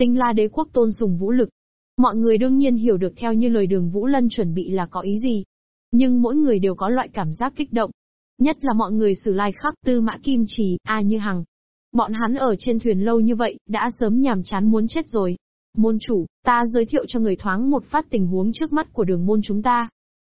Tinh La đế quốc tôn sùng vũ lực. Mọi người đương nhiên hiểu được theo như lời đường Vũ Lân chuẩn bị là có ý gì. Nhưng mỗi người đều có loại cảm giác kích động. Nhất là mọi người sử lai khắc tư mã kim trì, A như hằng. Bọn hắn ở trên thuyền lâu như vậy, đã sớm nhàm chán muốn chết rồi. Môn chủ, ta giới thiệu cho người thoáng một phát tình huống trước mắt của đường môn chúng ta.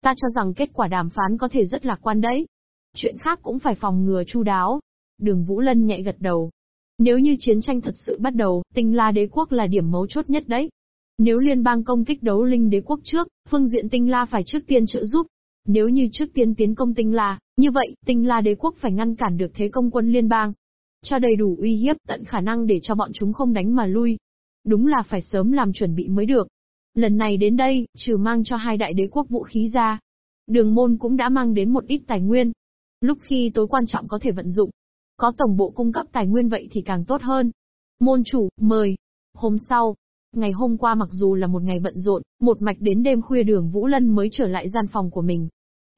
Ta cho rằng kết quả đàm phán có thể rất lạc quan đấy. Chuyện khác cũng phải phòng ngừa chu đáo. Đường Vũ Lân nhạy gật đầu. Nếu như chiến tranh thật sự bắt đầu, tinh la đế quốc là điểm mấu chốt nhất đấy. Nếu liên bang công kích đấu linh đế quốc trước, phương diện tinh la phải trước tiên trợ giúp. Nếu như trước tiên tiến công tinh la, như vậy, tinh la đế quốc phải ngăn cản được thế công quân liên bang. Cho đầy đủ uy hiếp tận khả năng để cho bọn chúng không đánh mà lui. Đúng là phải sớm làm chuẩn bị mới được. Lần này đến đây, trừ mang cho hai đại đế quốc vũ khí ra. Đường môn cũng đã mang đến một ít tài nguyên. Lúc khi tối quan trọng có thể vận dụng. Có tổng bộ cung cấp tài nguyên vậy thì càng tốt hơn. Môn chủ, mời. Hôm sau, ngày hôm qua mặc dù là một ngày bận rộn, một mạch đến đêm khuya đường Vũ Lân mới trở lại gian phòng của mình.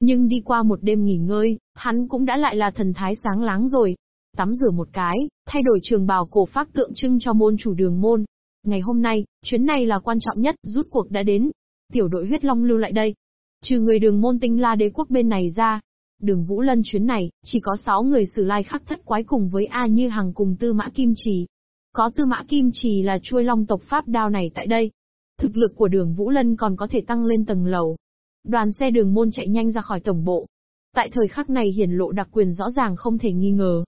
Nhưng đi qua một đêm nghỉ ngơi, hắn cũng đã lại là thần thái sáng láng rồi. Tắm rửa một cái, thay đổi trường bào cổ phát tượng trưng cho môn chủ đường môn. Ngày hôm nay, chuyến này là quan trọng nhất, rút cuộc đã đến. Tiểu đội huyết long lưu lại đây. Trừ người đường môn tinh la đế quốc bên này ra, Đường Vũ Lân chuyến này, chỉ có 6 người sử lai khắc thất quái cùng với A Như Hằng cùng Tư Mã Kim Trì. Có Tư Mã Kim Trì là chuôi long tộc Pháp đao này tại đây. Thực lực của đường Vũ Lân còn có thể tăng lên tầng lầu. Đoàn xe đường môn chạy nhanh ra khỏi tổng bộ. Tại thời khắc này hiển lộ đặc quyền rõ ràng không thể nghi ngờ.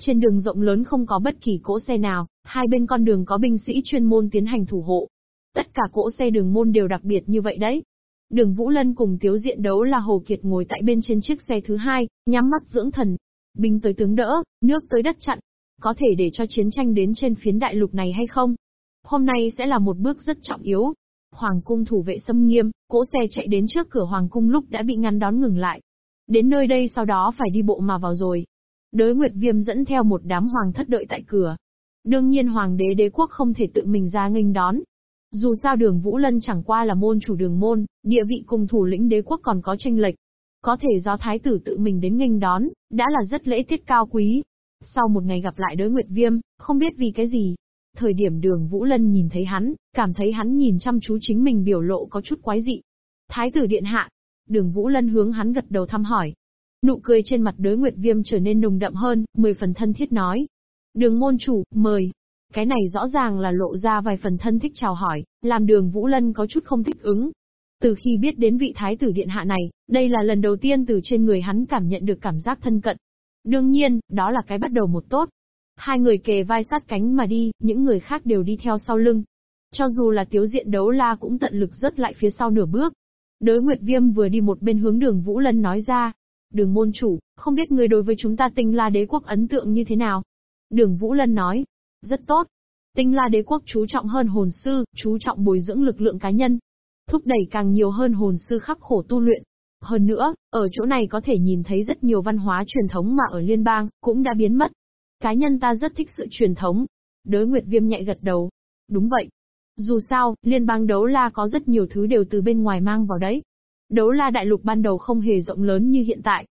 Trên đường rộng lớn không có bất kỳ cỗ xe nào, hai bên con đường có binh sĩ chuyên môn tiến hành thủ hộ. Tất cả cỗ xe đường môn đều đặc biệt như vậy đấy. Đường Vũ Lân cùng Tiếu Diện đấu là Hồ Kiệt ngồi tại bên trên chiếc xe thứ hai, nhắm mắt dưỡng thần. Binh tới tướng đỡ, nước tới đất chặn. Có thể để cho chiến tranh đến trên phiến đại lục này hay không? Hôm nay sẽ là một bước rất trọng yếu. Hoàng cung thủ vệ xâm nghiêm, cỗ xe chạy đến trước cửa Hoàng cung lúc đã bị ngăn đón ngừng lại. Đến nơi đây sau đó phải đi bộ mà vào rồi. Đới Nguyệt Viêm dẫn theo một đám hoàng thất đợi tại cửa. Đương nhiên hoàng đế đế quốc không thể tự mình ra nghênh đón, dù sao đường Vũ Lân chẳng qua là môn chủ đường môn, địa vị cùng thủ lĩnh đế quốc còn có tranh lệch. Có thể do thái tử tự mình đến nghênh đón, đã là rất lễ tiết cao quý. Sau một ngày gặp lại đới Nguyệt Viêm, không biết vì cái gì. Thời điểm đường Vũ Lân nhìn thấy hắn, cảm thấy hắn nhìn chăm chú chính mình biểu lộ có chút quái dị. Thái tử điện hạ. Đường Vũ Lân hướng hắn gật đầu thăm hỏi. Nụ cười trên mặt đới Nguyệt Viêm trở nên nồng đậm hơn, mười phần thân thiết nói. Đường môn chủ, mời. Cái này rõ ràng là lộ ra vài phần thân thích chào hỏi, làm đường Vũ Lân có chút không thích ứng. Từ khi biết đến vị thái tử điện hạ này, đây là lần đầu tiên từ trên người hắn cảm nhận được cảm giác thân cận. Đương nhiên, đó là cái bắt đầu một tốt. Hai người kề vai sát cánh mà đi, những người khác đều đi theo sau lưng. Cho dù là tiếu diện đấu la cũng tận lực rớt lại phía sau nửa bước. Đới Nguyệt Viêm vừa đi một bên hướng đường Vũ Lân nói ra. Đường môn chủ, không biết người đối với chúng ta tinh la đế quốc ấn tượng như thế nào? Đường Vũ Lân nói, rất tốt. Tinh la đế quốc chú trọng hơn hồn sư, chú trọng bồi dưỡng lực lượng cá nhân. Thúc đẩy càng nhiều hơn hồn sư khắc khổ tu luyện. Hơn nữa, ở chỗ này có thể nhìn thấy rất nhiều văn hóa truyền thống mà ở liên bang, cũng đã biến mất. Cá nhân ta rất thích sự truyền thống. Đới Nguyệt Viêm nhạy gật đầu. Đúng vậy. Dù sao, liên bang đấu la có rất nhiều thứ đều từ bên ngoài mang vào đấy. Đấu la đại lục ban đầu không hề rộng lớn như hiện tại.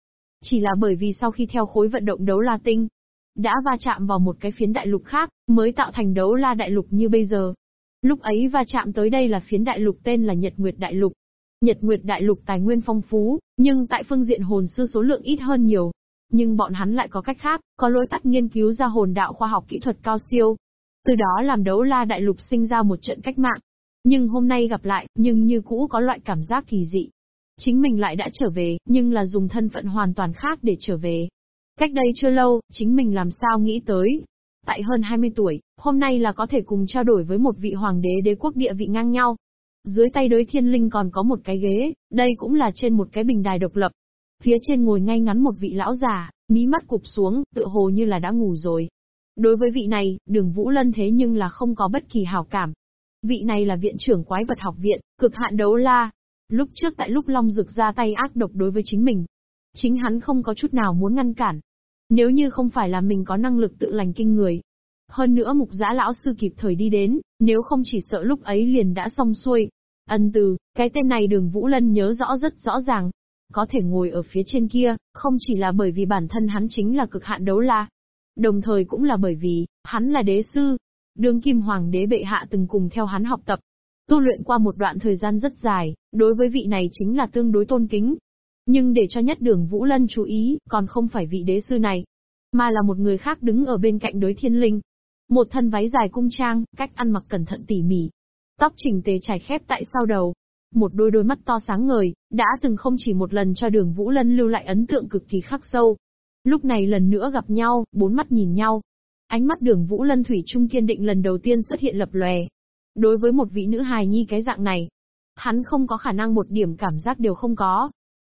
Chỉ là bởi vì sau khi theo khối vận động đấu la tinh, đã va chạm vào một cái phiến đại lục khác, mới tạo thành đấu la đại lục như bây giờ. Lúc ấy va chạm tới đây là phiến đại lục tên là Nhật Nguyệt Đại Lục. Nhật Nguyệt Đại Lục tài nguyên phong phú, nhưng tại phương diện hồn sư số lượng ít hơn nhiều. Nhưng bọn hắn lại có cách khác, có lối tắt nghiên cứu ra hồn đạo khoa học kỹ thuật cao siêu. Từ đó làm đấu la đại lục sinh ra một trận cách mạng. Nhưng hôm nay gặp lại, nhưng như cũ có loại cảm giác kỳ dị. Chính mình lại đã trở về, nhưng là dùng thân phận hoàn toàn khác để trở về. Cách đây chưa lâu, chính mình làm sao nghĩ tới. Tại hơn 20 tuổi, hôm nay là có thể cùng trao đổi với một vị hoàng đế đế quốc địa vị ngang nhau. Dưới tay đối thiên linh còn có một cái ghế, đây cũng là trên một cái bình đài độc lập. Phía trên ngồi ngay ngắn một vị lão già, mí mắt cụp xuống, tựa hồ như là đã ngủ rồi. Đối với vị này, đường Vũ Lân thế nhưng là không có bất kỳ hào cảm. Vị này là viện trưởng quái vật học viện, cực hạn đấu la. Lúc trước tại lúc Long Dực ra tay ác độc đối với chính mình, Chính hắn không có chút nào muốn ngăn cản. Nếu như không phải là mình có năng lực tự lành kinh người. Hơn nữa mục giã lão sư kịp thời đi đến, nếu không chỉ sợ lúc ấy liền đã xong xuôi. Ân từ, cái tên này đường Vũ Lân nhớ rõ rất rõ ràng. Có thể ngồi ở phía trên kia, không chỉ là bởi vì bản thân hắn chính là cực hạn đấu la. Đồng thời cũng là bởi vì, hắn là đế sư. Đường kim hoàng đế bệ hạ từng cùng theo hắn học tập. Tu luyện qua một đoạn thời gian rất dài, đối với vị này chính là tương đối tôn kính. Nhưng để cho nhất đường Vũ Lân chú ý, còn không phải vị đế sư này, mà là một người khác đứng ở bên cạnh đối thiên linh. Một thân váy dài cung trang, cách ăn mặc cẩn thận tỉ mỉ. Tóc chỉnh tề trải khép tại sau đầu. Một đôi đôi mắt to sáng ngời, đã từng không chỉ một lần cho đường Vũ Lân lưu lại ấn tượng cực kỳ khắc sâu. Lúc này lần nữa gặp nhau, bốn mắt nhìn nhau. Ánh mắt đường Vũ Lân Thủy Trung kiên định lần đầu tiên xuất hiện lập lòe. Đối với một vị nữ hài nhi cái dạng này, hắn không có khả năng một điểm cảm giác đều không có.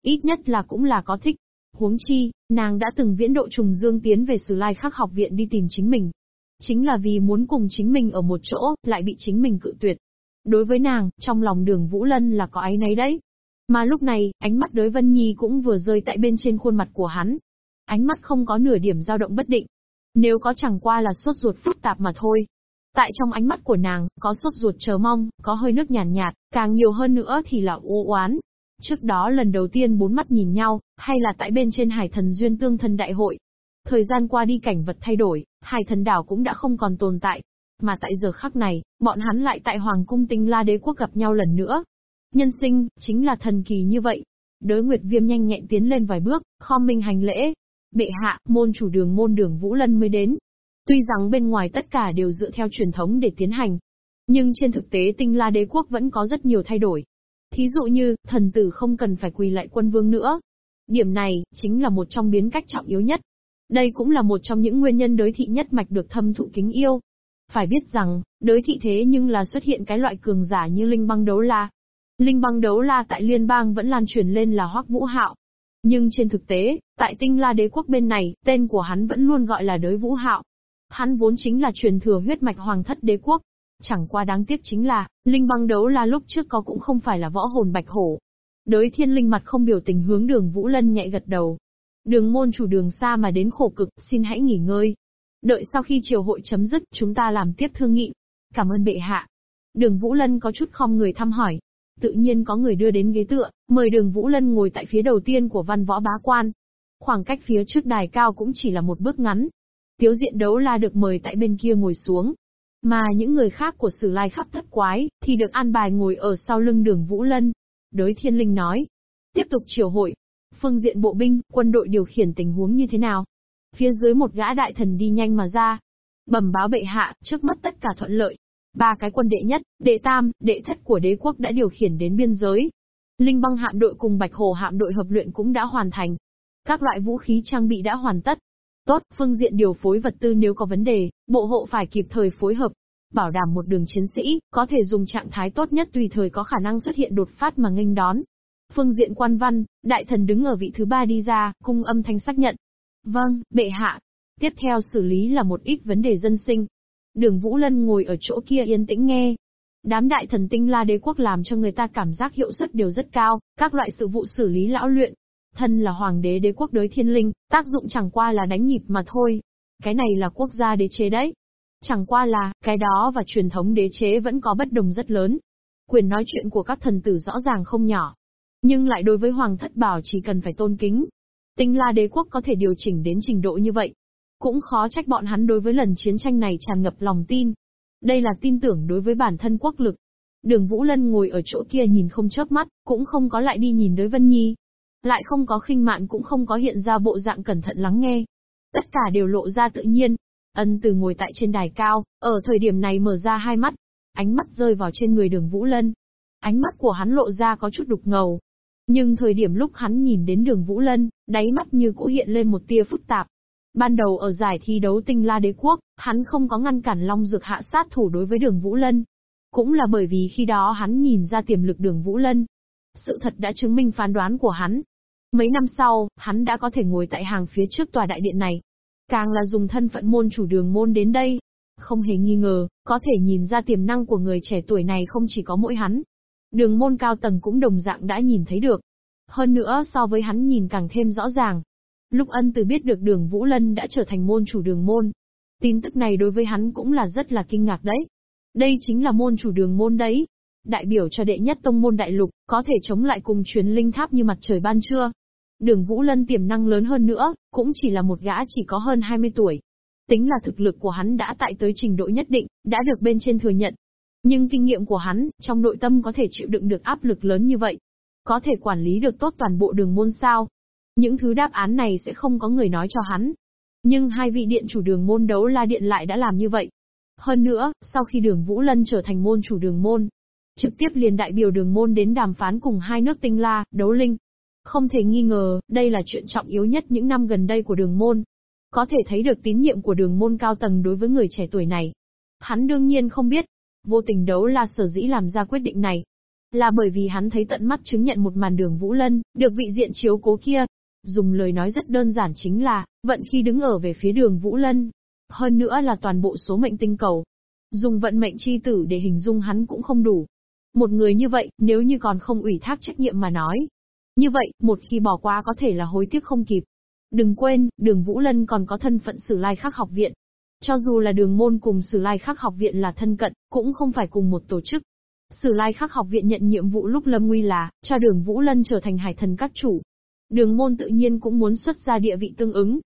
Ít nhất là cũng là có thích. Huống chi, nàng đã từng viễn độ trùng dương tiến về Sử Lai Khắc học viện đi tìm chính mình. Chính là vì muốn cùng chính mình ở một chỗ, lại bị chính mình cự tuyệt. Đối với nàng, trong lòng đường Vũ Lân là có áy nấy đấy. Mà lúc này, ánh mắt đối Vân Nhi cũng vừa rơi tại bên trên khuôn mặt của hắn. Ánh mắt không có nửa điểm dao động bất định. Nếu có chẳng qua là sốt ruột phức tạp mà thôi. Tại trong ánh mắt của nàng, có sốt ruột chờ mong, có hơi nước nhàn nhạt, nhạt, càng nhiều hơn nữa thì là u oán, Trước đó lần đầu tiên bốn mắt nhìn nhau, hay là tại bên trên hải thần duyên tương thân đại hội. Thời gian qua đi cảnh vật thay đổi, hải thần đảo cũng đã không còn tồn tại. Mà tại giờ khắc này, bọn hắn lại tại Hoàng cung tinh la đế quốc gặp nhau lần nữa. Nhân sinh, chính là thần kỳ như vậy. Đới Nguyệt Viêm nhanh nhẹn tiến lên vài bước, khom minh hành lễ. Bệ hạ, môn chủ đường môn đường Vũ Lân mới đến. Tuy rằng bên ngoài tất cả đều dựa theo truyền thống để tiến hành, nhưng trên thực tế tinh la đế quốc vẫn có rất nhiều thay đổi. Thí dụ như, thần tử không cần phải quỳ lại quân vương nữa. Điểm này, chính là một trong biến cách trọng yếu nhất. Đây cũng là một trong những nguyên nhân đối thị nhất mạch được thâm thụ kính yêu. Phải biết rằng, đối thị thế nhưng là xuất hiện cái loại cường giả như linh băng đấu la. Linh băng đấu la tại liên bang vẫn lan truyền lên là hoắc vũ hạo. Nhưng trên thực tế, tại tinh la đế quốc bên này, tên của hắn vẫn luôn gọi là đới vũ hạo. Hắn vốn chính là truyền thừa huyết mạch hoàng thất đế quốc, Chẳng qua đáng tiếc chính là, linh băng đấu la lúc trước có cũng không phải là võ hồn bạch hổ. Đới thiên linh mặt không biểu tình hướng đường Vũ Lân nhẹ gật đầu. Đường môn chủ đường xa mà đến khổ cực, xin hãy nghỉ ngơi. Đợi sau khi triều hội chấm dứt, chúng ta làm tiếp thương nghị. Cảm ơn bệ hạ. Đường Vũ Lân có chút không người thăm hỏi. Tự nhiên có người đưa đến ghế tựa, mời đường Vũ Lân ngồi tại phía đầu tiên của văn võ bá quan. Khoảng cách phía trước đài cao cũng chỉ là một bước ngắn. Tiếu diện đấu la được mời tại bên kia ngồi xuống, mà những người khác của sử lai khắp thất quái, thì được an bài ngồi ở sau lưng đường Vũ Lân. Đới thiên linh nói. Tiếp tục triều hội. Phương diện bộ binh, quân đội điều khiển tình huống như thế nào? Phía dưới một gã đại thần đi nhanh mà ra. Bẩm báo bệ hạ, trước mắt tất cả thuận lợi. Ba cái quân đệ nhất, đệ tam, đệ thất của đế quốc đã điều khiển đến biên giới. Linh băng hạm đội cùng bạch hồ hạm đội hợp luyện cũng đã hoàn thành. Các loại vũ khí trang bị đã hoàn tất. Tốt, phương diện điều phối vật tư nếu có vấn đề, bộ hộ phải kịp thời phối hợp, bảo đảm một đường chiến sĩ, có thể dùng trạng thái tốt nhất tùy thời có khả năng xuất hiện đột phát mà nghênh đón. Phương diện quan văn, đại thần đứng ở vị thứ ba đi ra, cung âm thanh xác nhận. Vâng, bệ hạ. Tiếp theo xử lý là một ít vấn đề dân sinh. Đường Vũ Lân ngồi ở chỗ kia yên tĩnh nghe. Đám đại thần tinh la đế quốc làm cho người ta cảm giác hiệu suất đều rất cao, các loại sự vụ xử lý lão luyện, Thân là hoàng đế đế quốc đới thiên linh, tác dụng chẳng qua là đánh nhịp mà thôi. Cái này là quốc gia đế chế đấy. Chẳng qua là, cái đó và truyền thống đế chế vẫn có bất đồng rất lớn. Quyền nói chuyện của các thần tử rõ ràng không nhỏ. Nhưng lại đối với hoàng thất bảo chỉ cần phải tôn kính. Tinh la đế quốc có thể điều chỉnh đến trình độ như vậy. Cũng khó trách bọn hắn đối với lần chiến tranh này tràn ngập lòng tin. Đây là tin tưởng đối với bản thân quốc lực. Đường Vũ Lân ngồi ở chỗ kia nhìn không chớp mắt, cũng không có lại đi nhìn đối Vân Nhi. Lại không có khinh mạn cũng không có hiện ra bộ dạng cẩn thận lắng nghe. Tất cả đều lộ ra tự nhiên. Ân từ ngồi tại trên đài cao, ở thời điểm này mở ra hai mắt. Ánh mắt rơi vào trên người đường Vũ Lân. Ánh mắt của hắn lộ ra có chút đục ngầu. Nhưng thời điểm lúc hắn nhìn đến đường Vũ Lân, đáy mắt như cũ hiện lên một tia phức tạp. Ban đầu ở giải thi đấu tinh la đế quốc, hắn không có ngăn cản Long Dược hạ sát thủ đối với đường Vũ Lân. Cũng là bởi vì khi đó hắn nhìn ra tiềm lực đường Vũ Lân, sự thật đã chứng minh phán đoán của hắn. Mấy năm sau, hắn đã có thể ngồi tại hàng phía trước tòa đại điện này. Càng là dùng thân phận môn chủ đường môn đến đây. Không hề nghi ngờ, có thể nhìn ra tiềm năng của người trẻ tuổi này không chỉ có mỗi hắn. Đường môn cao tầng cũng đồng dạng đã nhìn thấy được. Hơn nữa so với hắn nhìn càng thêm rõ ràng. Lúc ân từ biết được đường Vũ Lân đã trở thành môn chủ đường môn. Tin tức này đối với hắn cũng là rất là kinh ngạc đấy. Đây chính là môn chủ đường môn đấy đại biểu cho đệ nhất tông môn đại lục, có thể chống lại cùng truyền linh tháp như mặt trời ban trưa. Đường Vũ Lân tiềm năng lớn hơn nữa, cũng chỉ là một gã chỉ có hơn 20 tuổi. Tính là thực lực của hắn đã tại tới trình độ nhất định, đã được bên trên thừa nhận. Nhưng kinh nghiệm của hắn, trong nội tâm có thể chịu đựng được áp lực lớn như vậy. Có thể quản lý được tốt toàn bộ đường môn sao. Những thứ đáp án này sẽ không có người nói cho hắn. Nhưng hai vị điện chủ đường môn đấu la điện lại đã làm như vậy. Hơn nữa, sau khi đường Vũ Lân trở thành môn chủ đường môn, trực tiếp liền đại biểu đường môn đến đàm phán cùng hai nước tinh la, đấu linh. Không thể nghi ngờ, đây là chuyện trọng yếu nhất những năm gần đây của đường môn. Có thể thấy được tín nhiệm của đường môn cao tầng đối với người trẻ tuổi này. Hắn đương nhiên không biết, vô tình đấu la sở dĩ làm ra quyết định này. Là bởi vì hắn thấy tận mắt chứng nhận một màn đường Vũ Lân, được vị diện chiếu cố kia. Dùng lời nói rất đơn giản chính là, vận khi đứng ở về phía đường Vũ Lân. Hơn nữa là toàn bộ số mệnh tinh cầu. Dùng vận mệnh chi tử để hình dung hắn cũng không đủ. Một người như vậy, nếu như còn không ủy thác trách nhiệm mà nói. Như vậy, một khi bỏ qua có thể là hối tiếc không kịp. Đừng quên, đường Vũ Lân còn có thân phận sử lai khắc học viện. Cho dù là đường môn cùng sử lai khắc học viện là thân cận, cũng không phải cùng một tổ chức. Sử lai khắc học viện nhận nhiệm vụ lúc lâm nguy là, cho đường Vũ Lân trở thành hải thần các chủ. Đường môn tự nhiên cũng muốn xuất ra địa vị tương ứng.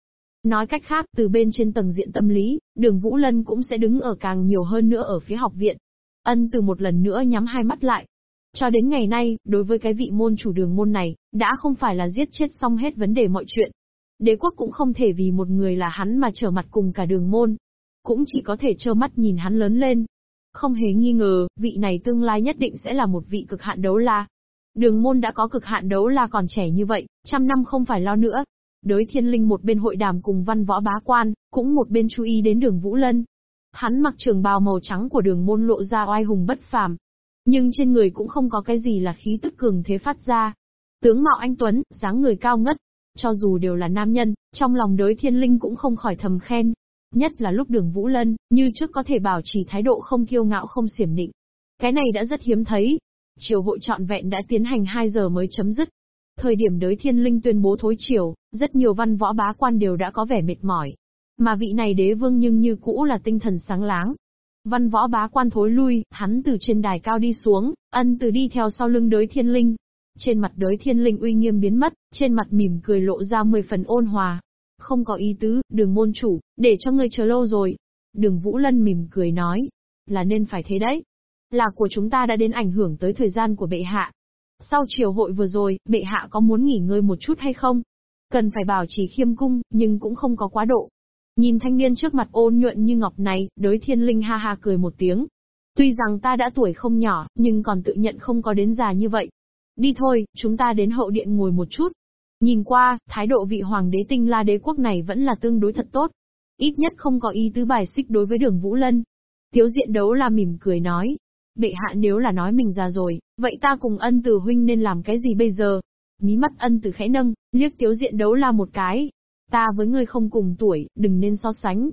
Nói cách khác, từ bên trên tầng diện tâm lý, đường Vũ Lân cũng sẽ đứng ở càng nhiều hơn nữa ở phía học viện. Ân từ một lần nữa nhắm hai mắt lại. Cho đến ngày nay, đối với cái vị môn chủ đường môn này, đã không phải là giết chết xong hết vấn đề mọi chuyện. Đế quốc cũng không thể vì một người là hắn mà trở mặt cùng cả đường môn. Cũng chỉ có thể trơ mắt nhìn hắn lớn lên. Không hề nghi ngờ, vị này tương lai nhất định sẽ là một vị cực hạn đấu la. Đường môn đã có cực hạn đấu la còn trẻ như vậy, trăm năm không phải lo nữa. Đới thiên linh một bên hội đàm cùng văn võ bá quan, cũng một bên chú ý đến đường Vũ Lân. Hắn mặc trường bào màu trắng của đường môn lộ ra oai hùng bất phàm. Nhưng trên người cũng không có cái gì là khí tức cường thế phát ra. Tướng mạo anh Tuấn, dáng người cao ngất. Cho dù đều là nam nhân, trong lòng đới thiên linh cũng không khỏi thầm khen. Nhất là lúc đường Vũ Lân, như trước có thể bảo trì thái độ không kiêu ngạo không xiểm định. Cái này đã rất hiếm thấy. Triều hội trọn vẹn đã tiến hành 2 giờ mới chấm dứt. Thời điểm đới thiên linh tuyên bố thối triều, rất nhiều văn võ bá quan đều đã có vẻ mệt mỏi. Mà vị này đế vương nhưng như cũ là tinh thần sáng láng. Văn võ bá quan thối lui, hắn từ trên đài cao đi xuống, ân từ đi theo sau lưng đới thiên linh. Trên mặt đới thiên linh uy nghiêm biến mất, trên mặt mỉm cười lộ ra mười phần ôn hòa. Không có ý tứ, đường môn chủ, để cho ngươi chờ lâu rồi. Đường Vũ Lân mỉm cười nói, là nên phải thế đấy. Là của chúng ta đã đến ảnh hưởng tới thời gian của bệ hạ. Sau chiều hội vừa rồi, bệ hạ có muốn nghỉ ngơi một chút hay không? Cần phải bảo trì khiêm cung, nhưng cũng không có quá độ. Nhìn thanh niên trước mặt ôn nhuận như ngọc này, đối thiên linh ha ha cười một tiếng. Tuy rằng ta đã tuổi không nhỏ, nhưng còn tự nhận không có đến già như vậy. Đi thôi, chúng ta đến hậu điện ngồi một chút. Nhìn qua, thái độ vị hoàng đế tinh la đế quốc này vẫn là tương đối thật tốt. Ít nhất không có ý tứ bài xích đối với đường Vũ Lân. Tiếu diện đấu là mỉm cười nói. Bệ hạ nếu là nói mình già rồi, vậy ta cùng ân từ huynh nên làm cái gì bây giờ? Mí mắt ân từ khẽ nâng, liếc tiếu diện đấu la một cái, Ta với ngươi không cùng tuổi, đừng nên so sánh.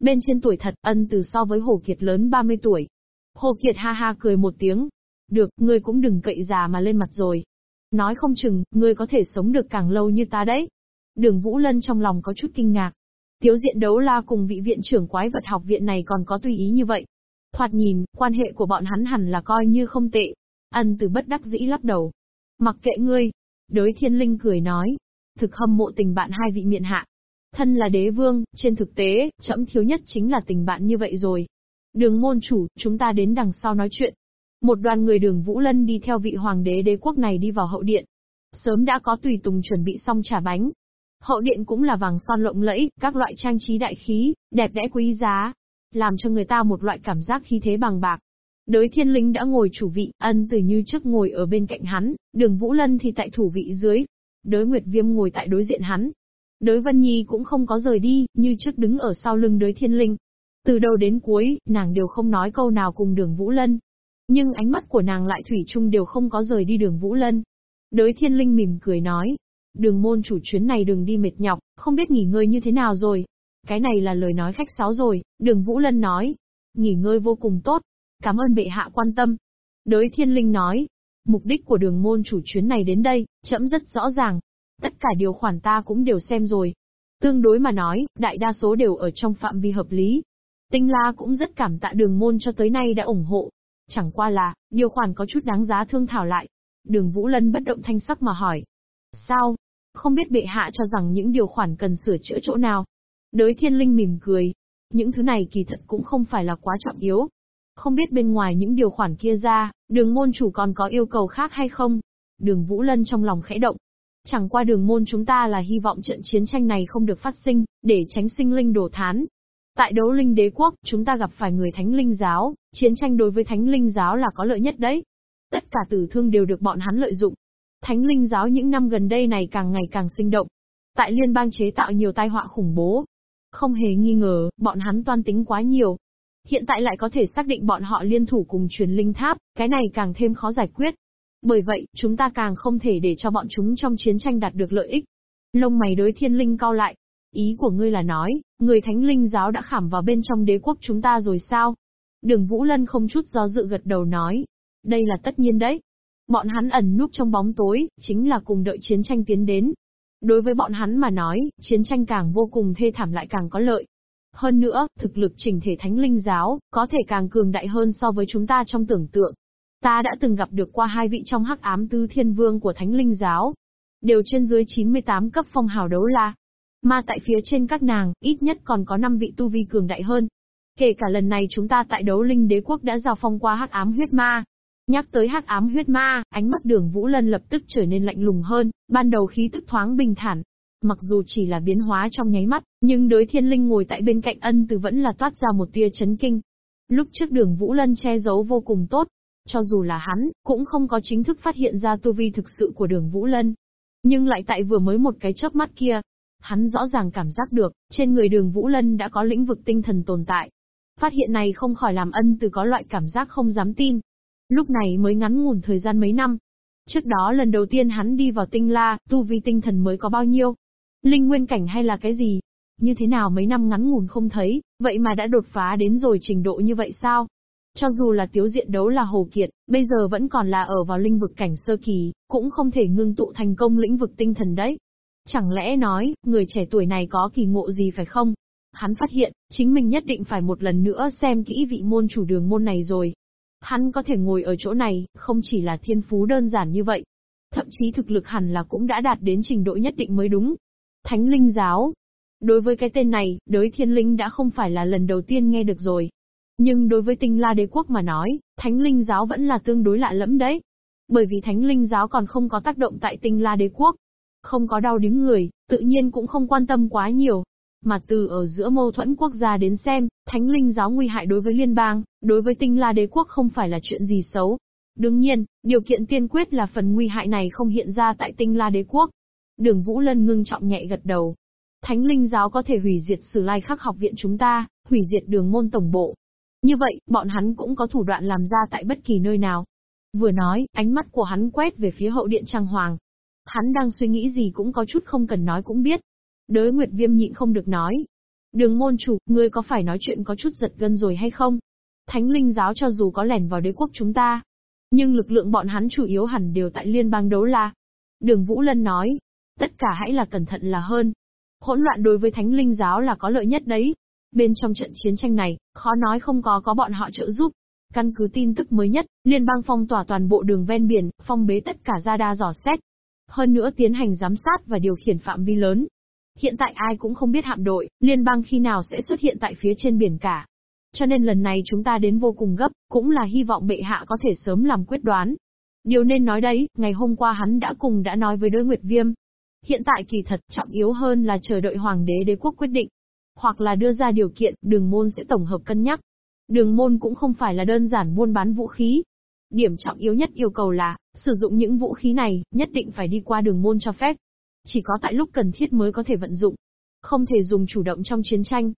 Bên trên tuổi thật, ân từ so với Hồ Kiệt lớn 30 tuổi. Hồ Kiệt ha ha cười một tiếng. Được, ngươi cũng đừng cậy già mà lên mặt rồi. Nói không chừng, ngươi có thể sống được càng lâu như ta đấy. Đường Vũ Lân trong lòng có chút kinh ngạc. Tiếu diện đấu la cùng vị viện trưởng quái vật học viện này còn có tùy ý như vậy. Thoạt nhìn, quan hệ của bọn hắn hẳn là coi như không tệ. Ân từ bất đắc dĩ lắc đầu. Mặc kệ ngươi. Đới thiên linh cười nói, thực hâm mộ tình bạn hai vị miện hạ. Thân là đế vương, trên thực tế, chậm thiếu nhất chính là tình bạn như vậy rồi. Đường môn chủ, chúng ta đến đằng sau nói chuyện. Một đoàn người đường Vũ Lân đi theo vị hoàng đế đế quốc này đi vào hậu điện. Sớm đã có tùy tùng chuẩn bị xong trả bánh. Hậu điện cũng là vàng son lộng lẫy, các loại trang trí đại khí, đẹp đẽ quý giá. Làm cho người ta một loại cảm giác khí thế bằng bạc. Đới thiên linh đã ngồi chủ vị, ân từ như trước ngồi ở bên cạnh hắn, đường Vũ Lân thì tại thủ vị dưới, Đới Nguyệt Viêm ngồi tại đối diện hắn. Đới Vân Nhi cũng không có rời đi, như trước đứng ở sau lưng đới Thiên Linh. Từ đầu đến cuối, nàng đều không nói câu nào cùng đường Vũ Lân. Nhưng ánh mắt của nàng lại thủy chung đều không có rời đi đường Vũ Lân. Đới Thiên Linh mỉm cười nói. Đường môn chủ chuyến này đừng đi mệt nhọc, không biết nghỉ ngơi như thế nào rồi. Cái này là lời nói khách sáo rồi, đường Vũ Lân nói. Nghỉ ngơi vô cùng tốt. Cảm ơn bệ hạ quan tâm. Đới Thiên Linh nói, Mục đích của đường môn chủ chuyến này đến đây, chậm rất rõ ràng. Tất cả điều khoản ta cũng đều xem rồi. Tương đối mà nói, đại đa số đều ở trong phạm vi hợp lý. Tinh La cũng rất cảm tạ đường môn cho tới nay đã ủng hộ. Chẳng qua là, điều khoản có chút đáng giá thương thảo lại. Đường Vũ Lân bất động thanh sắc mà hỏi. Sao? Không biết bệ hạ cho rằng những điều khoản cần sửa chữa chỗ nào? Đới thiên linh mỉm cười. những thứ này kỳ thật cũng không phải là quá trọng yếu. Không biết bên ngoài những điều khoản kia ra, đường môn chủ còn có yêu cầu khác hay không? Đường Vũ Lân trong lòng khẽ động. Chẳng qua đường môn chúng ta là hy vọng trận chiến tranh này không được phát sinh, để tránh sinh linh đổ thán. Tại đấu linh đế quốc, chúng ta gặp phải người thánh linh giáo, chiến tranh đối với thánh linh giáo là có lợi nhất đấy. Tất cả tử thương đều được bọn hắn lợi dụng. Thánh linh giáo những năm gần đây này càng ngày càng sinh động. Tại liên bang chế tạo nhiều tai họa khủng bố. Không hề nghi ngờ, bọn hắn toan tính quá nhiều. Hiện tại lại có thể xác định bọn họ liên thủ cùng truyền linh tháp, cái này càng thêm khó giải quyết. Bởi vậy, chúng ta càng không thể để cho bọn chúng trong chiến tranh đạt được lợi ích. Lông mày đối thiên linh cao lại. Ý của ngươi là nói, người thánh linh giáo đã khảm vào bên trong đế quốc chúng ta rồi sao? Đường Vũ Lân không chút do dự gật đầu nói. Đây là tất nhiên đấy. Bọn hắn ẩn núp trong bóng tối, chính là cùng đợi chiến tranh tiến đến. Đối với bọn hắn mà nói, chiến tranh càng vô cùng thê thảm lại càng có lợi. Hơn nữa, thực lực chỉnh thể thánh linh giáo, có thể càng cường đại hơn so với chúng ta trong tưởng tượng. Ta đã từng gặp được qua hai vị trong hắc ám tứ thiên vương của thánh linh giáo. Đều trên dưới 98 cấp phong hào đấu la. Mà tại phía trên các nàng, ít nhất còn có 5 vị tu vi cường đại hơn. Kể cả lần này chúng ta tại đấu linh đế quốc đã giao phong qua hắc ám huyết ma. Nhắc tới hắc ám huyết ma, ánh mắt đường Vũ Lân lập tức trở nên lạnh lùng hơn, ban đầu khí tức thoáng bình thản. Mặc dù chỉ là biến hóa trong nháy mắt, nhưng đối thiên linh ngồi tại bên cạnh ân từ vẫn là toát ra một tia chấn kinh. Lúc trước đường Vũ Lân che giấu vô cùng tốt, cho dù là hắn, cũng không có chính thức phát hiện ra tu vi thực sự của đường Vũ Lân. Nhưng lại tại vừa mới một cái chớp mắt kia, hắn rõ ràng cảm giác được, trên người đường Vũ Lân đã có lĩnh vực tinh thần tồn tại. Phát hiện này không khỏi làm ân từ có loại cảm giác không dám tin. Lúc này mới ngắn ngủn thời gian mấy năm. Trước đó lần đầu tiên hắn đi vào tinh la, tu vi tinh thần mới có bao nhiêu? Linh nguyên cảnh hay là cái gì? Như thế nào mấy năm ngắn ngủn không thấy, vậy mà đã đột phá đến rồi trình độ như vậy sao? Cho dù là tiếu diện đấu là Hồ Kiệt, bây giờ vẫn còn là ở vào linh vực cảnh sơ kỳ, cũng không thể ngưng tụ thành công lĩnh vực tinh thần đấy. Chẳng lẽ nói, người trẻ tuổi này có kỳ ngộ gì phải không? Hắn phát hiện, chính mình nhất định phải một lần nữa xem kỹ vị môn chủ đường môn này rồi. Hắn có thể ngồi ở chỗ này, không chỉ là thiên phú đơn giản như vậy. Thậm chí thực lực hẳn là cũng đã đạt đến trình độ nhất định mới đúng. Thánh linh giáo. Đối với cái tên này, đới thiên linh đã không phải là lần đầu tiên nghe được rồi. Nhưng đối với tinh la đế quốc mà nói, thánh linh giáo vẫn là tương đối lạ lẫm đấy. Bởi vì thánh linh giáo còn không có tác động tại tinh la đế quốc. Không có đau đứng người, tự nhiên cũng không quan tâm quá nhiều. Mà từ ở giữa mâu thuẫn quốc gia đến xem, thánh linh giáo nguy hại đối với liên bang, đối với tinh la đế quốc không phải là chuyện gì xấu. Đương nhiên, điều kiện tiên quyết là phần nguy hại này không hiện ra tại tinh la đế quốc. Đường Vũ Lân ngưng trọng nhẹ gật đầu. Thánh linh giáo có thể hủy diệt sử lai khắc học viện chúng ta, hủy diệt đường môn tổng bộ, như vậy, bọn hắn cũng có thủ đoạn làm ra tại bất kỳ nơi nào. Vừa nói, ánh mắt của hắn quét về phía hậu điện trang hoàng. Hắn đang suy nghĩ gì cũng có chút không cần nói cũng biết. Đới Nguyệt Viêm nhịn không được nói. Đường môn chủ, ngươi có phải nói chuyện có chút giật gân rồi hay không? Thánh linh giáo cho dù có lẻn vào đế quốc chúng ta. Nhưng lực lượng bọn hắn chủ yếu hẳn đều tại liên bang đấu la. Đường Vũ Lân nói. Tất cả hãy là cẩn thận là hơn. Hỗn loạn đối với thánh linh giáo là có lợi nhất đấy. Bên trong trận chiến tranh này, khó nói không có có bọn họ trợ giúp. Căn cứ tin tức mới nhất, liên bang phong tỏa toàn bộ đường ven biển, phong bế tất cả ra đa dò xét. Hơn nữa tiến hành giám sát và điều khiển phạm vi lớn. Hiện tại ai cũng không biết hạm đội, liên bang khi nào sẽ xuất hiện tại phía trên biển cả. Cho nên lần này chúng ta đến vô cùng gấp, cũng là hy vọng bệ hạ có thể sớm làm quyết đoán. Điều nên nói đấy, ngày hôm qua hắn đã cùng đã nói với đôi Nguyệt Viêm. Hiện tại kỳ thật trọng yếu hơn là chờ đợi Hoàng đế đế quốc quyết định hoặc là đưa ra điều kiện, đường môn sẽ tổng hợp cân nhắc. Đường môn cũng không phải là đơn giản buôn bán vũ khí. Điểm trọng yếu nhất yêu cầu là, sử dụng những vũ khí này, nhất định phải đi qua đường môn cho phép. Chỉ có tại lúc cần thiết mới có thể vận dụng. Không thể dùng chủ động trong chiến tranh.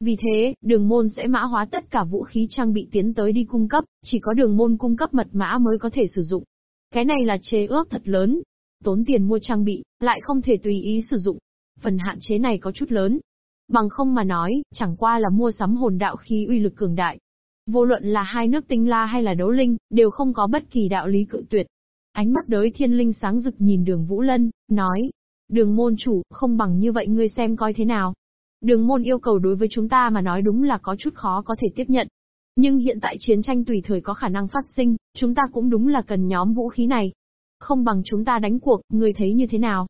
Vì thế, đường môn sẽ mã hóa tất cả vũ khí trang bị tiến tới đi cung cấp, chỉ có đường môn cung cấp mật mã mới có thể sử dụng. Cái này là chế ước thật lớn. Tốn tiền mua trang bị, lại không thể tùy ý sử dụng. Phần hạn chế này có chút lớn, Bằng không mà nói, chẳng qua là mua sắm hồn đạo khí uy lực cường đại. Vô luận là hai nước tinh la hay là đấu linh, đều không có bất kỳ đạo lý cự tuyệt. Ánh mắt đới thiên linh sáng rực nhìn đường Vũ Lân, nói. Đường môn chủ, không bằng như vậy ngươi xem coi thế nào. Đường môn yêu cầu đối với chúng ta mà nói đúng là có chút khó có thể tiếp nhận. Nhưng hiện tại chiến tranh tùy thời có khả năng phát sinh, chúng ta cũng đúng là cần nhóm vũ khí này. Không bằng chúng ta đánh cuộc, ngươi thấy như thế nào?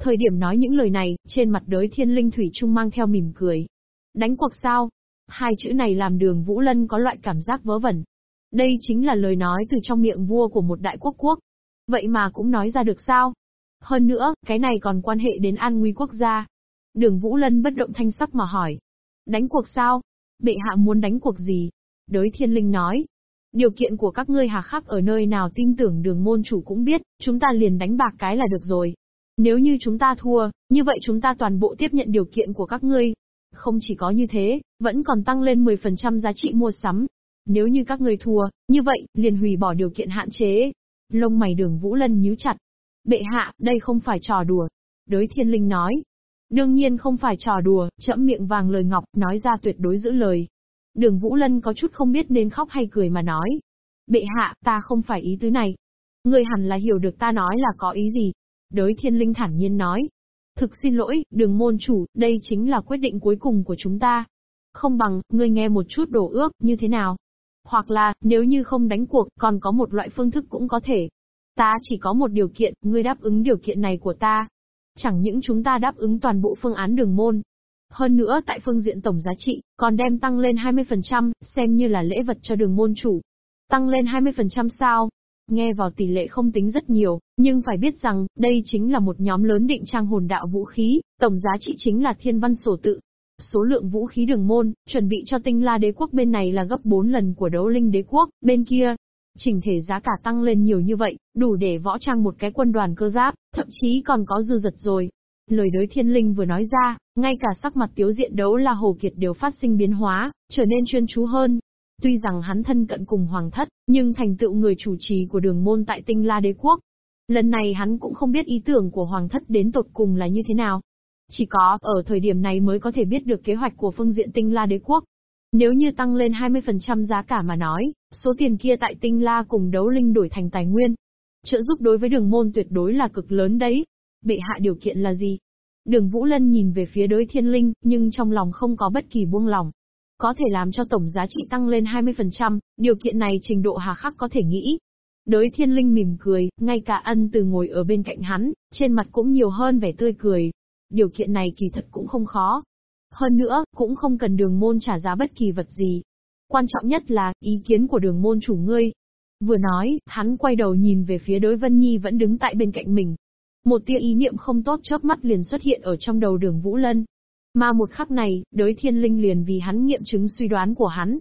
Thời điểm nói những lời này, trên mặt đới thiên linh thủy trung mang theo mỉm cười. Đánh cuộc sao? Hai chữ này làm đường Vũ Lân có loại cảm giác vớ vẩn. Đây chính là lời nói từ trong miệng vua của một đại quốc quốc. Vậy mà cũng nói ra được sao? Hơn nữa, cái này còn quan hệ đến an nguy quốc gia. Đường Vũ Lân bất động thanh sắc mà hỏi. Đánh cuộc sao? Bệ hạ muốn đánh cuộc gì? Đới thiên linh nói. Điều kiện của các ngươi hà khắc ở nơi nào tin tưởng đường môn chủ cũng biết, chúng ta liền đánh bạc cái là được rồi. Nếu như chúng ta thua, như vậy chúng ta toàn bộ tiếp nhận điều kiện của các ngươi. Không chỉ có như thế, vẫn còn tăng lên 10% giá trị mua sắm. Nếu như các ngươi thua, như vậy, liền hủy bỏ điều kiện hạn chế. Lông mày đường Vũ Lân nhíu chặt. Bệ hạ, đây không phải trò đùa. Đới thiên linh nói. Đương nhiên không phải trò đùa, chậm miệng vàng lời ngọc, nói ra tuyệt đối giữ lời. Đường Vũ Lân có chút không biết nên khóc hay cười mà nói. Bệ hạ, ta không phải ý tứ này. Người hẳn là hiểu được ta nói là có ý gì. Đới thiên linh thản nhiên nói. Thực xin lỗi, đường môn chủ, đây chính là quyết định cuối cùng của chúng ta. Không bằng, ngươi nghe một chút đổ ước, như thế nào? Hoặc là, nếu như không đánh cuộc, còn có một loại phương thức cũng có thể. Ta chỉ có một điều kiện, ngươi đáp ứng điều kiện này của ta. Chẳng những chúng ta đáp ứng toàn bộ phương án đường môn. Hơn nữa tại phương diện tổng giá trị, còn đem tăng lên 20%, xem như là lễ vật cho đường môn chủ. Tăng lên 20% sao? Nghe vào tỷ lệ không tính rất nhiều, nhưng phải biết rằng, đây chính là một nhóm lớn định trang hồn đạo vũ khí, tổng giá trị chính là thiên văn sổ tự. Số lượng vũ khí đường môn, chuẩn bị cho tinh la đế quốc bên này là gấp 4 lần của đấu linh đế quốc, bên kia. Chỉnh thể giá cả tăng lên nhiều như vậy, đủ để võ trang một cái quân đoàn cơ giáp, thậm chí còn có dư dật rồi. Lời đối thiên linh vừa nói ra, ngay cả sắc mặt tiếu diện đấu là Hồ Kiệt đều phát sinh biến hóa, trở nên chuyên chú hơn, Tuy rằng hắn thân cận cùng hoàng thất, nhưng thành tựu người chủ trì của đường môn tại tinh la đế quốc. Lần này hắn cũng không biết ý tưởng của hoàng thất đến tột cùng là như thế nào. Chỉ có ở thời điểm này mới có thể biết được kế hoạch của phương diện tinh la đế quốc. Nếu như tăng lên 20% giá cả mà nói, số tiền kia tại tinh la cùng đấu linh đổi thành tài nguyên. Trợ giúp đối với đường môn tuyệt đối là cực lớn đấy. Bệ hạ điều kiện là gì? Đường Vũ Lân nhìn về phía đối thiên linh, nhưng trong lòng không có bất kỳ buông lòng có thể làm cho tổng giá trị tăng lên 20%, điều kiện này trình độ hà khắc có thể nghĩ. đối thiên linh mỉm cười, ngay cả ân từ ngồi ở bên cạnh hắn, trên mặt cũng nhiều hơn vẻ tươi cười. Điều kiện này kỳ thật cũng không khó. Hơn nữa, cũng không cần đường môn trả giá bất kỳ vật gì. Quan trọng nhất là, ý kiến của đường môn chủ ngươi. Vừa nói, hắn quay đầu nhìn về phía đối Vân Nhi vẫn đứng tại bên cạnh mình. Một tia ý niệm không tốt chớp mắt liền xuất hiện ở trong đầu đường Vũ Lân. Mà một khắc này, đới thiên linh liền vì hắn nghiệm chứng suy đoán của hắn.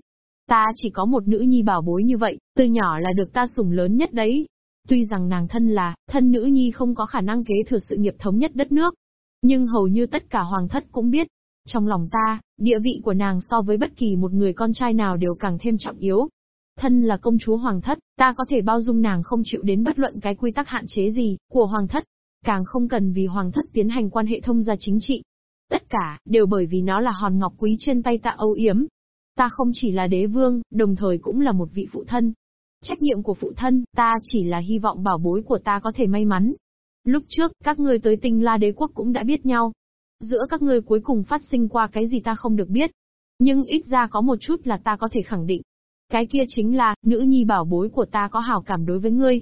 Ta chỉ có một nữ nhi bảo bối như vậy, từ nhỏ là được ta sủng lớn nhất đấy. Tuy rằng nàng thân là, thân nữ nhi không có khả năng kế thừa sự nghiệp thống nhất đất nước. Nhưng hầu như tất cả hoàng thất cũng biết. Trong lòng ta, địa vị của nàng so với bất kỳ một người con trai nào đều càng thêm trọng yếu. Thân là công chúa hoàng thất, ta có thể bao dung nàng không chịu đến bất luận cái quy tắc hạn chế gì, của hoàng thất. Càng không cần vì hoàng thất tiến hành quan hệ thông gia chính trị, Tất cả, đều bởi vì nó là hòn ngọc quý trên tay ta âu yếm. Ta không chỉ là đế vương, đồng thời cũng là một vị phụ thân. Trách nhiệm của phụ thân, ta chỉ là hy vọng bảo bối của ta có thể may mắn. Lúc trước, các ngươi tới tinh la đế quốc cũng đã biết nhau. Giữa các ngươi cuối cùng phát sinh qua cái gì ta không được biết. Nhưng ít ra có một chút là ta có thể khẳng định. Cái kia chính là, nữ nhi bảo bối của ta có hảo cảm đối với ngươi.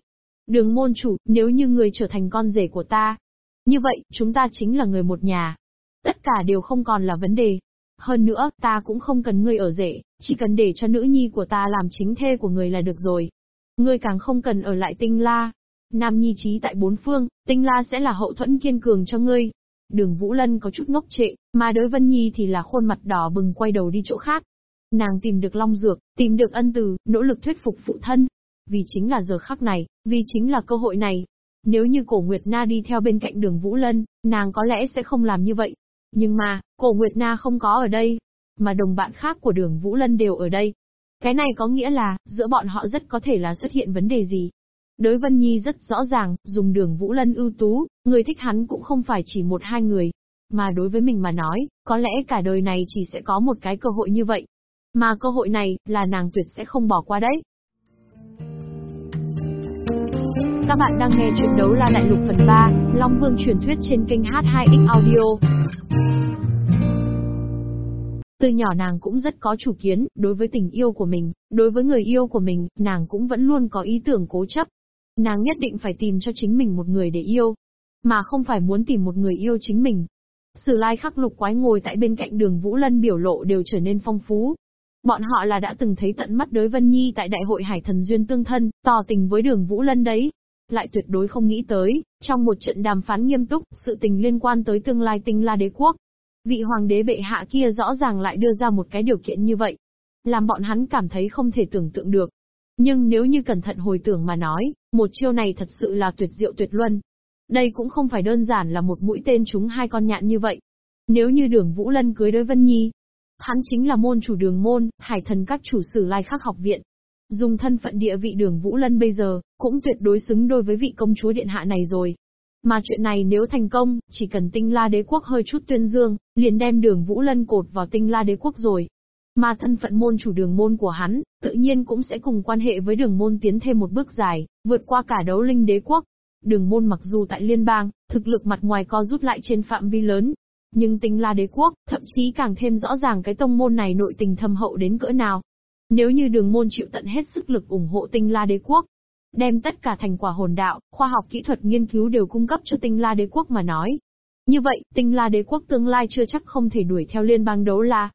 Đường môn chủ, nếu như người trở thành con rể của ta. Như vậy, chúng ta chính là người một nhà. Tất cả đều không còn là vấn đề. Hơn nữa, ta cũng không cần ngươi ở rể, chỉ cần để cho nữ nhi của ta làm chính thê của người là được rồi. Ngươi càng không cần ở lại tinh la. Nam nhi trí tại bốn phương, tinh la sẽ là hậu thuẫn kiên cường cho ngươi. Đường Vũ Lân có chút ngốc trệ, mà đối Vân Nhi thì là khuôn mặt đỏ bừng quay đầu đi chỗ khác. Nàng tìm được Long Dược, tìm được ân từ, nỗ lực thuyết phục phụ thân. Vì chính là giờ khắc này, vì chính là cơ hội này. Nếu như cổ Nguyệt Na đi theo bên cạnh đường Vũ Lân, nàng có lẽ sẽ không làm như vậy. Nhưng mà, cổ Nguyệt Na không có ở đây, mà đồng bạn khác của đường Vũ Lân đều ở đây. Cái này có nghĩa là, giữa bọn họ rất có thể là xuất hiện vấn đề gì. Đối Vân Nhi rất rõ ràng, dùng đường Vũ Lân ưu tú, người thích hắn cũng không phải chỉ một hai người. Mà đối với mình mà nói, có lẽ cả đời này chỉ sẽ có một cái cơ hội như vậy. Mà cơ hội này, là nàng tuyệt sẽ không bỏ qua đấy. Các bạn đang nghe chuyện đấu la đại lục phần 3, Long Vương truyền thuyết trên kênh H2X Audio. Từ nhỏ nàng cũng rất có chủ kiến, đối với tình yêu của mình, đối với người yêu của mình, nàng cũng vẫn luôn có ý tưởng cố chấp. Nàng nhất định phải tìm cho chính mình một người để yêu, mà không phải muốn tìm một người yêu chính mình. Sử lai khắc lục quái ngồi tại bên cạnh đường Vũ Lân biểu lộ đều trở nên phong phú. Bọn họ là đã từng thấy tận mắt đối Vân Nhi tại đại hội Hải Thần Duyên tương thân, tỏ tình với đường Vũ Lân đấy. Lại tuyệt đối không nghĩ tới, trong một trận đàm phán nghiêm túc, sự tình liên quan tới tương lai tinh la đế quốc. Vị hoàng đế bệ hạ kia rõ ràng lại đưa ra một cái điều kiện như vậy. Làm bọn hắn cảm thấy không thể tưởng tượng được. Nhưng nếu như cẩn thận hồi tưởng mà nói, một chiêu này thật sự là tuyệt diệu tuyệt luân. Đây cũng không phải đơn giản là một mũi tên trúng hai con nhạn như vậy. Nếu như đường Vũ Lân cưới đối Vân Nhi, hắn chính là môn chủ đường môn, hải thần các chủ sử lai khắc học viện. Dùng thân phận địa vị đường Vũ Lân bây giờ, cũng tuyệt đối xứng đôi với vị công chúa điện hạ này rồi. Mà chuyện này nếu thành công, chỉ cần tinh la đế quốc hơi chút tuyên dương, liền đem đường Vũ Lân cột vào tinh la đế quốc rồi. Mà thân phận môn chủ đường môn của hắn, tự nhiên cũng sẽ cùng quan hệ với đường môn tiến thêm một bước dài, vượt qua cả đấu linh đế quốc. Đường môn mặc dù tại liên bang, thực lực mặt ngoài co rút lại trên phạm vi lớn. Nhưng tinh la đế quốc, thậm chí càng thêm rõ ràng cái tông môn này nội tình thâm hậu đến cỡ nào. Nếu như đường môn chịu tận hết sức lực ủng hộ tinh la đế quốc, đem tất cả thành quả hồn đạo, khoa học kỹ thuật nghiên cứu đều cung cấp cho tinh la đế quốc mà nói. Như vậy, tinh la đế quốc tương lai chưa chắc không thể đuổi theo liên bang đấu la.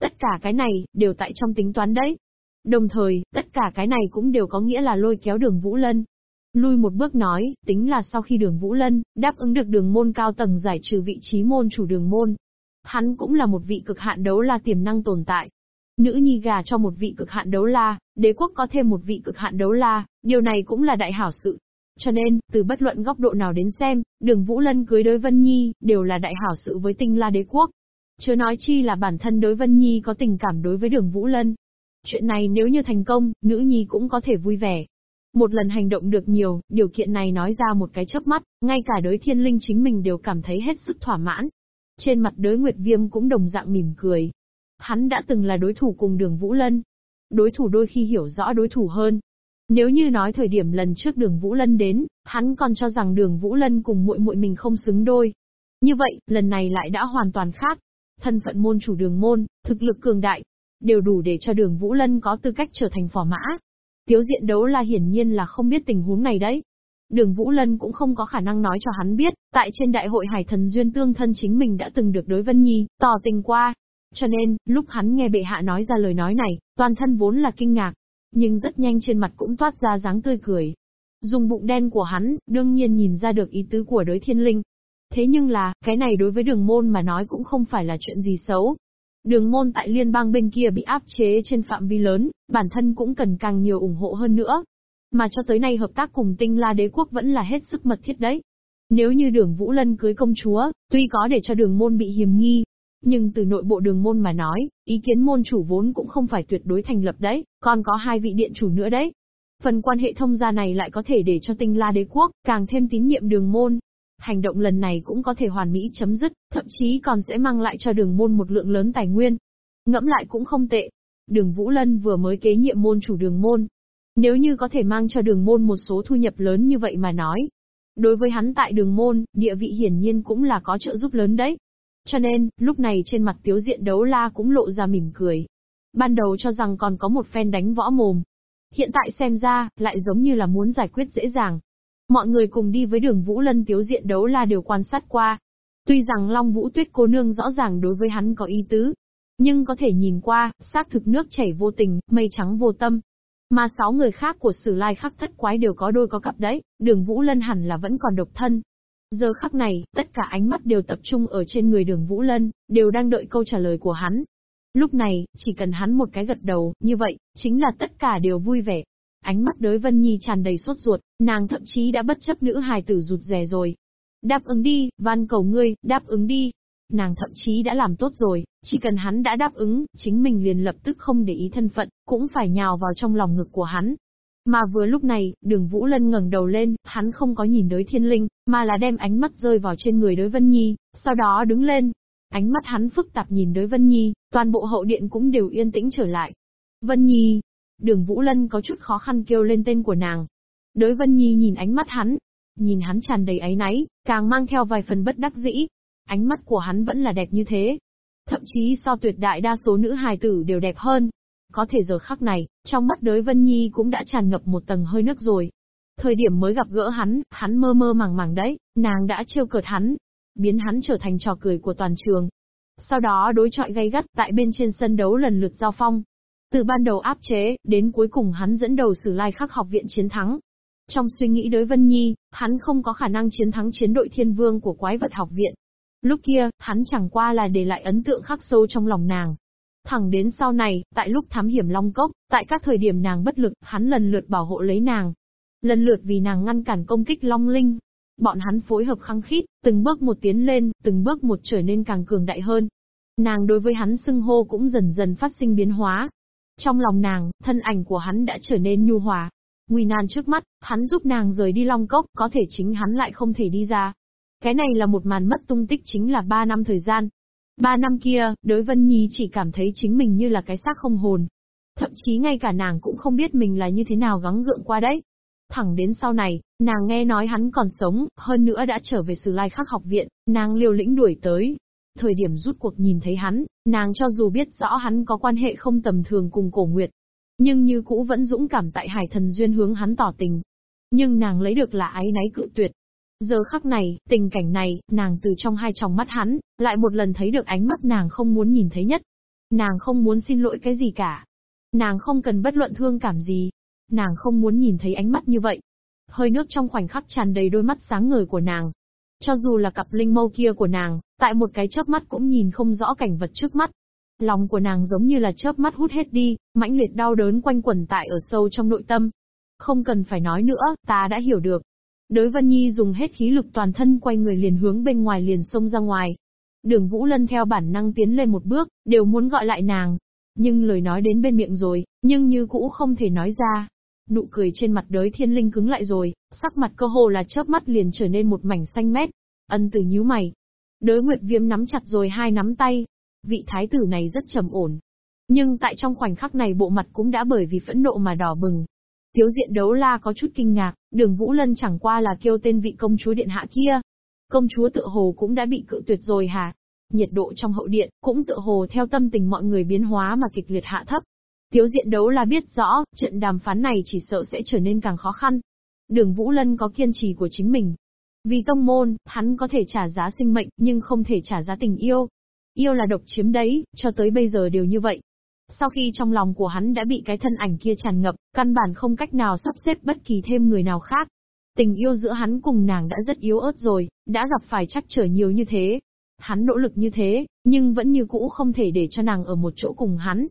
Tất cả cái này, đều tại trong tính toán đấy. Đồng thời, tất cả cái này cũng đều có nghĩa là lôi kéo đường Vũ Lân. Lui một bước nói, tính là sau khi đường Vũ Lân, đáp ứng được đường môn cao tầng giải trừ vị trí môn chủ đường môn. Hắn cũng là một vị cực hạn đấu la tiềm năng tồn tại. Nữ nhi gà cho một vị cực hạn đấu la, đế quốc có thêm một vị cực hạn đấu la, điều này cũng là đại hảo sự. Cho nên, từ bất luận góc độ nào đến xem, đường Vũ Lân cưới đối Vân Nhi, đều là đại hảo sự với tinh la đế quốc. Chưa nói chi là bản thân đối Vân Nhi có tình cảm đối với đường Vũ Lân. Chuyện này nếu như thành công, nữ nhi cũng có thể vui vẻ. Một lần hành động được nhiều, điều kiện này nói ra một cái chớp mắt, ngay cả đối thiên linh chính mình đều cảm thấy hết sức thỏa mãn. Trên mặt đối Nguyệt Viêm cũng đồng dạng mỉm cười. Hắn đã từng là đối thủ cùng đường Vũ Lân. Đối thủ đôi khi hiểu rõ đối thủ hơn. Nếu như nói thời điểm lần trước đường Vũ Lân đến, hắn còn cho rằng đường Vũ Lân cùng muội muội mình không xứng đôi. Như vậy, lần này lại đã hoàn toàn khác. Thân phận môn chủ đường môn, thực lực cường đại, đều đủ để cho đường Vũ Lân có tư cách trở thành phò mã. Tiếu diện đấu la hiển nhiên là không biết tình huống này đấy. Đường Vũ Lân cũng không có khả năng nói cho hắn biết, tại trên đại hội Hải Thần Duyên Tương thân chính mình đã từng được đối Vân Nhi, tỏ tình qua. Cho nên, lúc hắn nghe bệ hạ nói ra lời nói này, toàn thân vốn là kinh ngạc. Nhưng rất nhanh trên mặt cũng toát ra dáng tươi cười. Dùng bụng đen của hắn, đương nhiên nhìn ra được ý tứ của đối thiên linh. Thế nhưng là, cái này đối với đường môn mà nói cũng không phải là chuyện gì xấu, Đường môn tại liên bang bên kia bị áp chế trên phạm vi lớn, bản thân cũng cần càng nhiều ủng hộ hơn nữa. Mà cho tới nay hợp tác cùng tinh la đế quốc vẫn là hết sức mật thiết đấy. Nếu như đường Vũ Lân cưới công chúa, tuy có để cho đường môn bị hiềm nghi, nhưng từ nội bộ đường môn mà nói, ý kiến môn chủ vốn cũng không phải tuyệt đối thành lập đấy, còn có hai vị điện chủ nữa đấy. Phần quan hệ thông gia này lại có thể để cho tinh la đế quốc càng thêm tín nhiệm đường môn, hành động lần này cũng có thể hoàn mỹ chấm dứt, thậm chí còn sẽ mang lại cho đường môn một lượng lớn tài nguyên. Ngẫm lại cũng không tệ. Đường Vũ Lân vừa mới kế nhiệm môn chủ đường môn. Nếu như có thể mang cho đường môn một số thu nhập lớn như vậy mà nói. Đối với hắn tại đường môn, địa vị hiển nhiên cũng là có trợ giúp lớn đấy. Cho nên, lúc này trên mặt tiếu diện đấu la cũng lộ ra mỉm cười. Ban đầu cho rằng còn có một phen đánh võ mồm. Hiện tại xem ra, lại giống như là muốn giải quyết dễ dàng. Mọi người cùng đi với đường Vũ Lân tiếu diện đấu la đều quan sát qua. Tuy rằng Long Vũ Tuyết cô nương rõ ràng đối với hắn có ý tứ, nhưng có thể nhìn qua, xác thực nước chảy vô tình, mây trắng vô tâm. Mà sáu người khác của sử lai khắc thất quái đều có đôi có cặp đấy, đường Vũ Lân hẳn là vẫn còn độc thân. Giờ khắc này, tất cả ánh mắt đều tập trung ở trên người đường Vũ Lân, đều đang đợi câu trả lời của hắn. Lúc này, chỉ cần hắn một cái gật đầu, như vậy, chính là tất cả đều vui vẻ. Ánh mắt đối Vân Nhi tràn đầy sốt ruột, nàng thậm chí đã bất chấp nữ hài tử rụt rè rồi. Đáp ứng đi, van cầu ngươi, đáp ứng đi. Nàng thậm chí đã làm tốt rồi, chỉ cần hắn đã đáp ứng, chính mình liền lập tức không để ý thân phận, cũng phải nhào vào trong lòng ngực của hắn. Mà vừa lúc này, đường Vũ Lân ngẩng đầu lên, hắn không có nhìn đối thiên linh, mà là đem ánh mắt rơi vào trên người đối Vân Nhi, sau đó đứng lên. Ánh mắt hắn phức tạp nhìn đối Vân Nhi, toàn bộ hậu điện cũng đều yên tĩnh trở lại. Vân Nhi, Đường Vũ Lân có chút khó khăn kêu lên tên của nàng. Đối Vân Nhi nhìn ánh mắt hắn, nhìn hắn tràn đầy áy náy, càng mang theo vài phần bất đắc dĩ. Ánh mắt của hắn vẫn là đẹp như thế. Thậm chí so tuyệt đại đa số nữ hài tử đều đẹp hơn. Có thể giờ khắc này, trong mắt đới Vân Nhi cũng đã tràn ngập một tầng hơi nước rồi. Thời điểm mới gặp gỡ hắn, hắn mơ mơ màng màng đấy, nàng đã trêu cợt hắn. biến hắn trở thành trò cười của toàn trường. Sau đó đối chọi gay gắt tại bên trên sân đấu lần lượt giao phong. Từ ban đầu áp chế, đến cuối cùng hắn dẫn đầu Sử Lai Khắc học viện chiến thắng. Trong suy nghĩ đối Vân Nhi, hắn không có khả năng chiến thắng chiến đội thiên vương của quái vật học viện. Lúc kia, hắn chẳng qua là để lại ấn tượng khắc sâu trong lòng nàng. Thẳng đến sau này, tại lúc thám hiểm Long Cốc, tại các thời điểm nàng bất lực, hắn lần lượt bảo hộ lấy nàng. Lần lượt vì nàng ngăn cản công kích Long Linh. Bọn hắn phối hợp khăng khít, từng bước một tiến lên, từng bước một trở nên càng cường đại hơn. Nàng đối với hắn xưng hô cũng dần dần phát sinh biến hóa. Trong lòng nàng, thân ảnh của hắn đã trở nên nhu hòa. Nguy nan trước mắt, hắn giúp nàng rời đi Long Cốc, có thể chính hắn lại không thể đi ra. Cái này là một màn mất tung tích chính là ba năm thời gian, Ba năm kia, đối Vân Nhi chỉ cảm thấy chính mình như là cái xác không hồn. Thậm chí ngay cả nàng cũng không biết mình là như thế nào gắng gượng qua đấy. Thẳng đến sau này, nàng nghe nói hắn còn sống, hơn nữa đã trở về Sử Lai Khắc học viện, nàng liều lĩnh đuổi tới. Thời điểm rút cuộc nhìn thấy hắn, nàng cho dù biết rõ hắn có quan hệ không tầm thường cùng cổ nguyệt, nhưng như cũ vẫn dũng cảm tại hải thần duyên hướng hắn tỏ tình. Nhưng nàng lấy được là ái náy cự tuyệt, Giờ khắc này, tình cảnh này, nàng từ trong hai tròng mắt hắn, lại một lần thấy được ánh mắt nàng không muốn nhìn thấy nhất. Nàng không muốn xin lỗi cái gì cả. Nàng không cần bất luận thương cảm gì. Nàng không muốn nhìn thấy ánh mắt như vậy. Hơi nước trong khoảnh khắc tràn đầy đôi mắt sáng ngời của nàng. Cho dù là cặp linh mâu kia của nàng, tại một cái chớp mắt cũng nhìn không rõ cảnh vật trước mắt. Lòng của nàng giống như là chớp mắt hút hết đi, mãnh liệt đau đớn quanh quẩn tại ở sâu trong nội tâm. Không cần phải nói nữa, ta đã hiểu được. Đới Vân Nhi dùng hết khí lực toàn thân quay người liền hướng bên ngoài liền xông ra ngoài. Đường Vũ Lân theo bản năng tiến lên một bước, đều muốn gọi lại nàng. Nhưng lời nói đến bên miệng rồi, nhưng như cũ không thể nói ra. Nụ cười trên mặt đới thiên linh cứng lại rồi, sắc mặt cơ hồ là chớp mắt liền trở nên một mảnh xanh mét. Ân từ nhíu mày. Đới Nguyệt Viêm nắm chặt rồi hai nắm tay. Vị thái tử này rất trầm ổn. Nhưng tại trong khoảnh khắc này bộ mặt cũng đã bởi vì phẫn nộ mà đỏ bừng. Thiếu diện đấu la có chút kinh ngạc, đường Vũ Lân chẳng qua là kêu tên vị công chúa điện hạ kia. Công chúa tự hồ cũng đã bị cự tuyệt rồi hả? Nhiệt độ trong hậu điện, cũng tự hồ theo tâm tình mọi người biến hóa mà kịch liệt hạ thấp. Thiếu diện đấu la biết rõ, trận đàm phán này chỉ sợ sẽ trở nên càng khó khăn. Đường Vũ Lân có kiên trì của chính mình. Vì tông môn, hắn có thể trả giá sinh mệnh, nhưng không thể trả giá tình yêu. Yêu là độc chiếm đấy, cho tới bây giờ đều như vậy. Sau khi trong lòng của hắn đã bị cái thân ảnh kia tràn ngập, căn bản không cách nào sắp xếp bất kỳ thêm người nào khác. Tình yêu giữa hắn cùng nàng đã rất yếu ớt rồi, đã gặp phải trắc trở nhiều như thế. Hắn nỗ lực như thế, nhưng vẫn như cũ không thể để cho nàng ở một chỗ cùng hắn.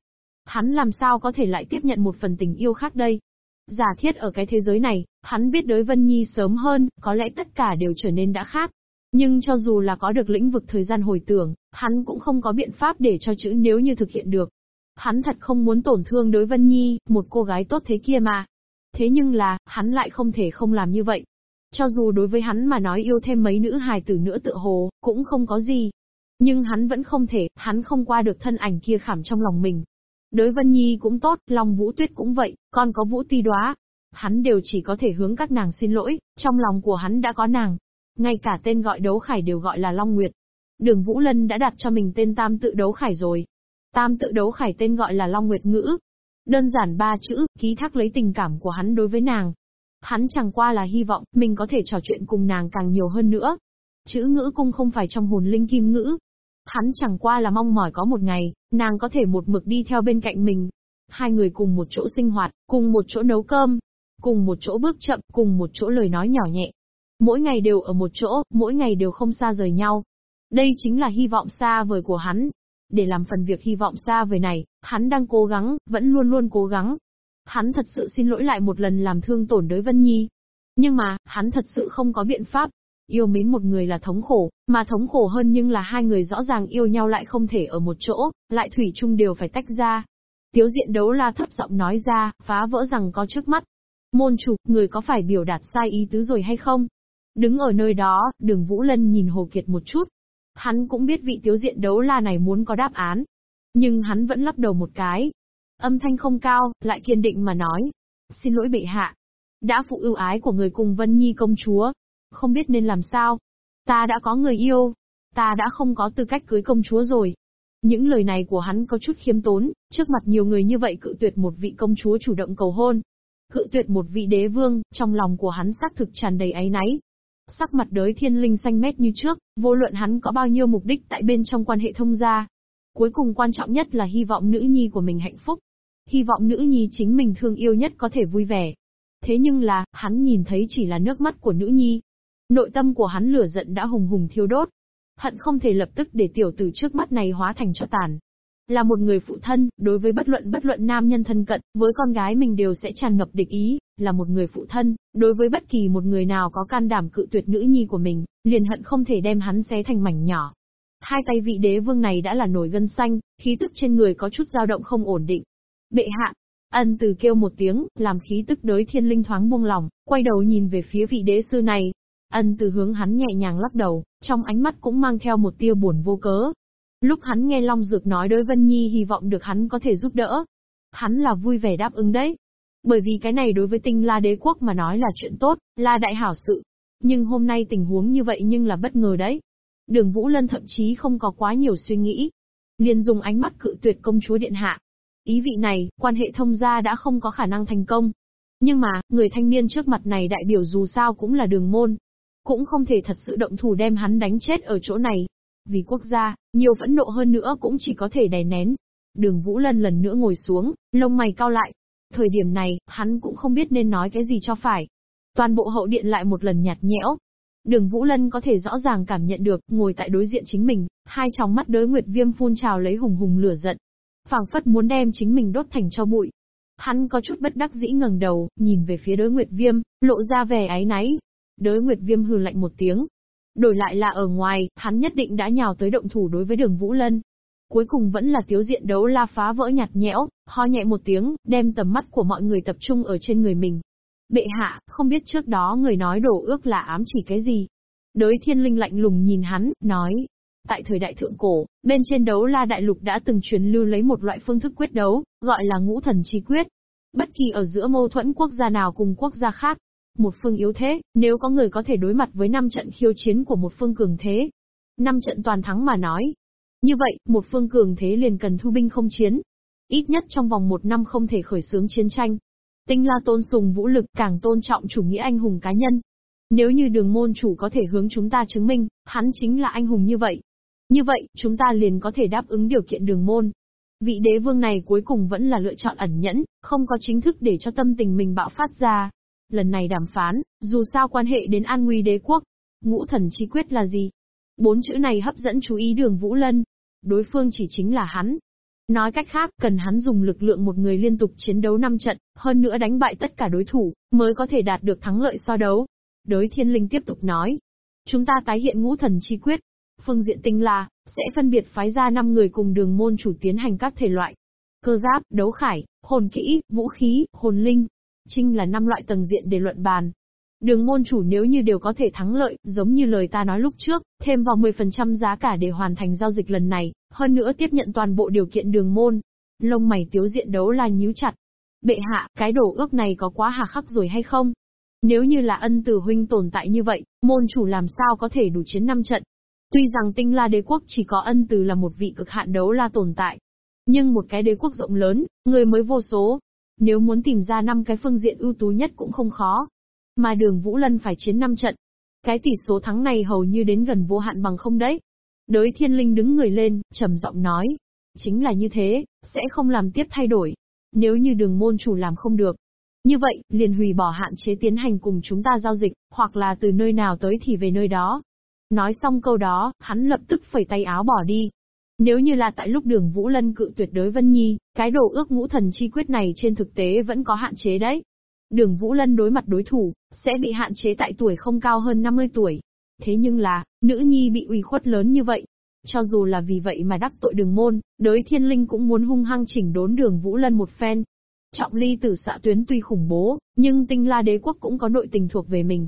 Hắn làm sao có thể lại tiếp nhận một phần tình yêu khác đây? Giả thiết ở cái thế giới này, hắn biết đối Vân Nhi sớm hơn, có lẽ tất cả đều trở nên đã khác. Nhưng cho dù là có được lĩnh vực thời gian hồi tưởng, hắn cũng không có biện pháp để cho chữ nếu như thực hiện được. Hắn thật không muốn tổn thương đối Vân Nhi, một cô gái tốt thế kia mà. Thế nhưng là, hắn lại không thể không làm như vậy. Cho dù đối với hắn mà nói yêu thêm mấy nữ hài tử nữa tự hồ, cũng không có gì. Nhưng hắn vẫn không thể, hắn không qua được thân ảnh kia khảm trong lòng mình. Đối Vân Nhi cũng tốt, lòng Vũ Tuyết cũng vậy, còn có Vũ Ti Đoá. Hắn đều chỉ có thể hướng các nàng xin lỗi, trong lòng của hắn đã có nàng. Ngay cả tên gọi đấu khải đều gọi là Long Nguyệt. Đường Vũ Lân đã đặt cho mình tên tam tự đấu khải rồi. Tam tự đấu khải tên gọi là Long Nguyệt Ngữ. Đơn giản ba chữ, ký thác lấy tình cảm của hắn đối với nàng. Hắn chẳng qua là hy vọng, mình có thể trò chuyện cùng nàng càng nhiều hơn nữa. Chữ ngữ cung không phải trong hồn linh kim ngữ. Hắn chẳng qua là mong mỏi có một ngày, nàng có thể một mực đi theo bên cạnh mình. Hai người cùng một chỗ sinh hoạt, cùng một chỗ nấu cơm, cùng một chỗ bước chậm, cùng một chỗ lời nói nhỏ nhẹ. Mỗi ngày đều ở một chỗ, mỗi ngày đều không xa rời nhau. Đây chính là hy vọng xa vời của hắn. Để làm phần việc hy vọng xa vời này, hắn đang cố gắng, vẫn luôn luôn cố gắng. Hắn thật sự xin lỗi lại một lần làm thương tổn đối Vân Nhi. Nhưng mà, hắn thật sự không có biện pháp. Yêu mến một người là thống khổ, mà thống khổ hơn nhưng là hai người rõ ràng yêu nhau lại không thể ở một chỗ, lại thủy chung đều phải tách ra. Tiếu diện đấu la thấp giọng nói ra, phá vỡ rằng có trước mắt. Môn chủ, người có phải biểu đạt sai ý tứ rồi hay không? Đứng ở nơi đó, đường Vũ Lân nhìn Hồ Kiệt một chút, Hắn cũng biết vị tiếu diện đấu la này muốn có đáp án. Nhưng hắn vẫn lắc đầu một cái. Âm thanh không cao, lại kiên định mà nói. Xin lỗi bệ hạ. Đã phụ ưu ái của người cùng Vân Nhi công chúa. Không biết nên làm sao. Ta đã có người yêu. Ta đã không có tư cách cưới công chúa rồi. Những lời này của hắn có chút khiêm tốn, trước mặt nhiều người như vậy cự tuyệt một vị công chúa chủ động cầu hôn. Cự tuyệt một vị đế vương, trong lòng của hắn xác thực tràn đầy áy náy sắc mặt đới thiên linh xanh mét như trước, vô luận hắn có bao nhiêu mục đích tại bên trong quan hệ thông gia. Cuối cùng quan trọng nhất là hy vọng nữ nhi của mình hạnh phúc. Hy vọng nữ nhi chính mình thương yêu nhất có thể vui vẻ. Thế nhưng là, hắn nhìn thấy chỉ là nước mắt của nữ nhi. Nội tâm của hắn lửa giận đã hùng hùng thiêu đốt. Hận không thể lập tức để tiểu tử trước mắt này hóa thành cho tàn, là một người phụ thân, đối với bất luận bất luận nam nhân thân cận, với con gái mình đều sẽ tràn ngập địch ý, là một người phụ thân, đối với bất kỳ một người nào có can đảm cự tuyệt nữ nhi của mình, liền hận không thể đem hắn xé thành mảnh nhỏ. Hai tay vị đế vương này đã là nổi gân xanh, khí tức trên người có chút dao động không ổn định. Bệ hạ, ân từ kêu một tiếng, làm khí tức đới thiên linh thoáng buông lòng, quay đầu nhìn về phía vị đế sư này. Ân từ hướng hắn nhẹ nhàng lắc đầu, trong ánh mắt cũng mang theo một tia buồn vô cớ, Lúc hắn nghe Long Dược nói đối Vân Nhi hy vọng được hắn có thể giúp đỡ. Hắn là vui vẻ đáp ứng đấy. Bởi vì cái này đối với tinh la đế quốc mà nói là chuyện tốt, là đại hảo sự. Nhưng hôm nay tình huống như vậy nhưng là bất ngờ đấy. Đường Vũ Lân thậm chí không có quá nhiều suy nghĩ. liền dùng ánh mắt cự tuyệt công chúa điện hạ. Ý vị này, quan hệ thông gia đã không có khả năng thành công. Nhưng mà, người thanh niên trước mặt này đại biểu dù sao cũng là đường môn. Cũng không thể thật sự động thủ đem hắn đánh chết ở chỗ này, vì quốc gia, nhiều phẫn nộ hơn nữa cũng chỉ có thể đè nén. Đường Vũ Lân lần nữa ngồi xuống, lông mày cao lại. Thời điểm này, hắn cũng không biết nên nói cái gì cho phải. Toàn bộ hậu điện lại một lần nhạt nhẽo. Đường Vũ Lân có thể rõ ràng cảm nhận được, ngồi tại đối diện chính mình, hai tròng mắt đới nguyệt viêm phun trào lấy hùng hùng lửa giận. phảng phất muốn đem chính mình đốt thành cho bụi. Hắn có chút bất đắc dĩ ngẩng đầu, nhìn về phía đới nguyệt viêm, lộ ra vẻ áy náy. Đới nguyệt viêm hừ lạnh một tiếng, Đổi lại là ở ngoài, hắn nhất định đã nhào tới động thủ đối với đường Vũ Lân. Cuối cùng vẫn là tiếu diện đấu la phá vỡ nhạt nhẽo, ho nhẹ một tiếng, đem tầm mắt của mọi người tập trung ở trên người mình. Bệ hạ, không biết trước đó người nói đổ ước là ám chỉ cái gì. Đới thiên linh lạnh lùng nhìn hắn, nói. Tại thời đại thượng cổ, bên trên đấu la đại lục đã từng truyền lưu lấy một loại phương thức quyết đấu, gọi là ngũ thần chi quyết. Bất kỳ ở giữa mâu thuẫn quốc gia nào cùng quốc gia khác, một phương yếu thế, nếu có người có thể đối mặt với năm trận khiêu chiến của một phương cường thế. Năm trận toàn thắng mà nói. Như vậy, một phương cường thế liền cần thu binh không chiến. Ít nhất trong vòng một năm không thể khởi xướng chiến tranh. Tinh la tôn sùng vũ lực càng tôn trọng chủ nghĩa anh hùng cá nhân. Nếu như đường môn chủ có thể hướng chúng ta chứng minh, hắn chính là anh hùng như vậy. Như vậy, chúng ta liền có thể đáp ứng điều kiện đường môn. Vị đế vương này cuối cùng vẫn là lựa chọn ẩn nhẫn, không có chính thức để cho tâm tình mình bạo phát ra. Lần này đàm phán, dù sao quan hệ đến an nguy đế quốc. Ngũ thần chi quyết là gì? Bốn chữ này hấp dẫn chú ý đường Vũ Lân. Đối phương chỉ chính là hắn. Nói cách khác, cần hắn dùng lực lượng một người liên tục chiến đấu 5 trận, hơn nữa đánh bại tất cả đối thủ, mới có thể đạt được thắng lợi so đấu. Đới thiên linh tiếp tục nói. Chúng ta tái hiện ngũ thần chi quyết. Phương diện tinh là, sẽ phân biệt phái ra 5 người cùng đường môn chủ tiến hành các thể loại. Cơ giáp, đấu khải, hồn kỹ, vũ khí, hồn linh, Trinh là năm loại tầng diện để luận bàn. Đường môn chủ nếu như đều có thể thắng lợi, giống như lời ta nói lúc trước, thêm vào 10% giá cả để hoàn thành giao dịch lần này, hơn nữa tiếp nhận toàn bộ điều kiện đường môn. Lông mày tiếu diện đấu là nhíu chặt. Bệ hạ, cái đổ ước này có quá hà khắc rồi hay không? Nếu như là ân tử huynh tồn tại như vậy, môn chủ làm sao có thể đủ chiến năm trận? Tuy rằng tinh la đế quốc chỉ có ân từ là một vị cực hạn đấu la tồn tại. Nhưng một cái đế quốc rộng lớn, người mới vô số, nếu muốn tìm ra năm cái phương diện ưu tú nhất cũng không khó. Mà đường Vũ Lân phải chiến 5 trận. Cái tỷ số thắng này hầu như đến gần vô hạn bằng không đấy. Đới thiên linh đứng người lên, trầm giọng nói. Chính là như thế, sẽ không làm tiếp thay đổi. Nếu như đường môn chủ làm không được. Như vậy, liền hủy bỏ hạn chế tiến hành cùng chúng ta giao dịch, hoặc là từ nơi nào tới thì về nơi đó. Nói xong câu đó, hắn lập tức phẩy tay áo bỏ đi, nếu như là tại lúc đường Vũ Lân cự tuyệt đối Vân Nhi, cái đồ ước ngũ thần chi quyết này trên thực tế vẫn có hạn chế đấy. Đường Vũ Lân đối mặt đối thủ, sẽ bị hạn chế tại tuổi không cao hơn 50 tuổi. Thế nhưng là, nữ nhi bị ủy khuất lớn như vậy. Cho dù là vì vậy mà đắc tội đường môn, đối thiên linh cũng muốn hung hăng chỉnh đốn đường Vũ Lân một phen. Trọng ly tử xạ tuyến tuy khủng bố, nhưng tinh la đế quốc cũng có nội tình thuộc về mình.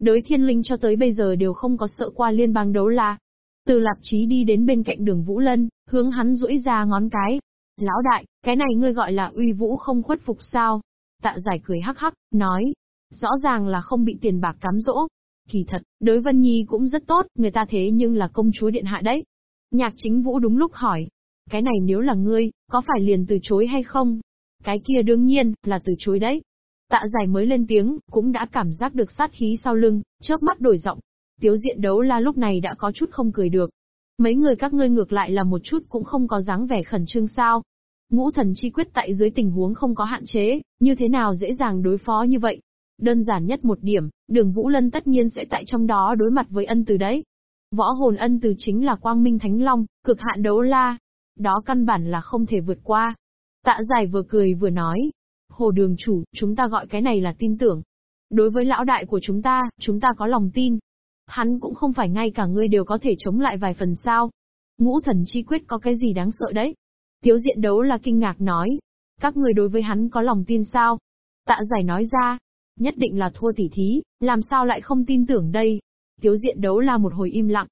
Đối thiên linh cho tới bây giờ đều không có sợ qua liên bang đấu la, từ lạp chí đi đến bên cạnh đường Vũ Lân, hướng hắn duỗi ra ngón cái. Lão đại, cái này ngươi gọi là uy vũ không khuất phục sao? Tạ giải cười hắc hắc, nói. Rõ ràng là không bị tiền bạc cám dỗ. Kỳ thật, đối Vân Nhi cũng rất tốt, người ta thế nhưng là công chúa điện hạ đấy. Nhạc chính vũ đúng lúc hỏi. Cái này nếu là ngươi, có phải liền từ chối hay không? Cái kia đương nhiên, là từ chối đấy. Tạ giải mới lên tiếng, cũng đã cảm giác được sát khí sau lưng, chớp mắt đổi giọng. Tiếu diện đấu la lúc này đã có chút không cười được. Mấy người các ngươi ngược lại là một chút cũng không có dáng vẻ khẩn trương sao. Ngũ thần chi quyết tại dưới tình huống không có hạn chế, như thế nào dễ dàng đối phó như vậy. Đơn giản nhất một điểm, đường Vũ Lân tất nhiên sẽ tại trong đó đối mặt với ân từ đấy. Võ hồn ân từ chính là quang minh thánh long, cực hạn đấu la. Đó căn bản là không thể vượt qua. Tạ giải vừa cười vừa nói. Hồ đường chủ, chúng ta gọi cái này là tin tưởng. Đối với lão đại của chúng ta, chúng ta có lòng tin. Hắn cũng không phải ngay cả ngươi đều có thể chống lại vài phần sao. Ngũ thần chi quyết có cái gì đáng sợ đấy. Tiếu diện đấu là kinh ngạc nói. Các người đối với hắn có lòng tin sao? Tạ giải nói ra. Nhất định là thua tỉ thí, làm sao lại không tin tưởng đây? Tiếu diện đấu là một hồi im lặng.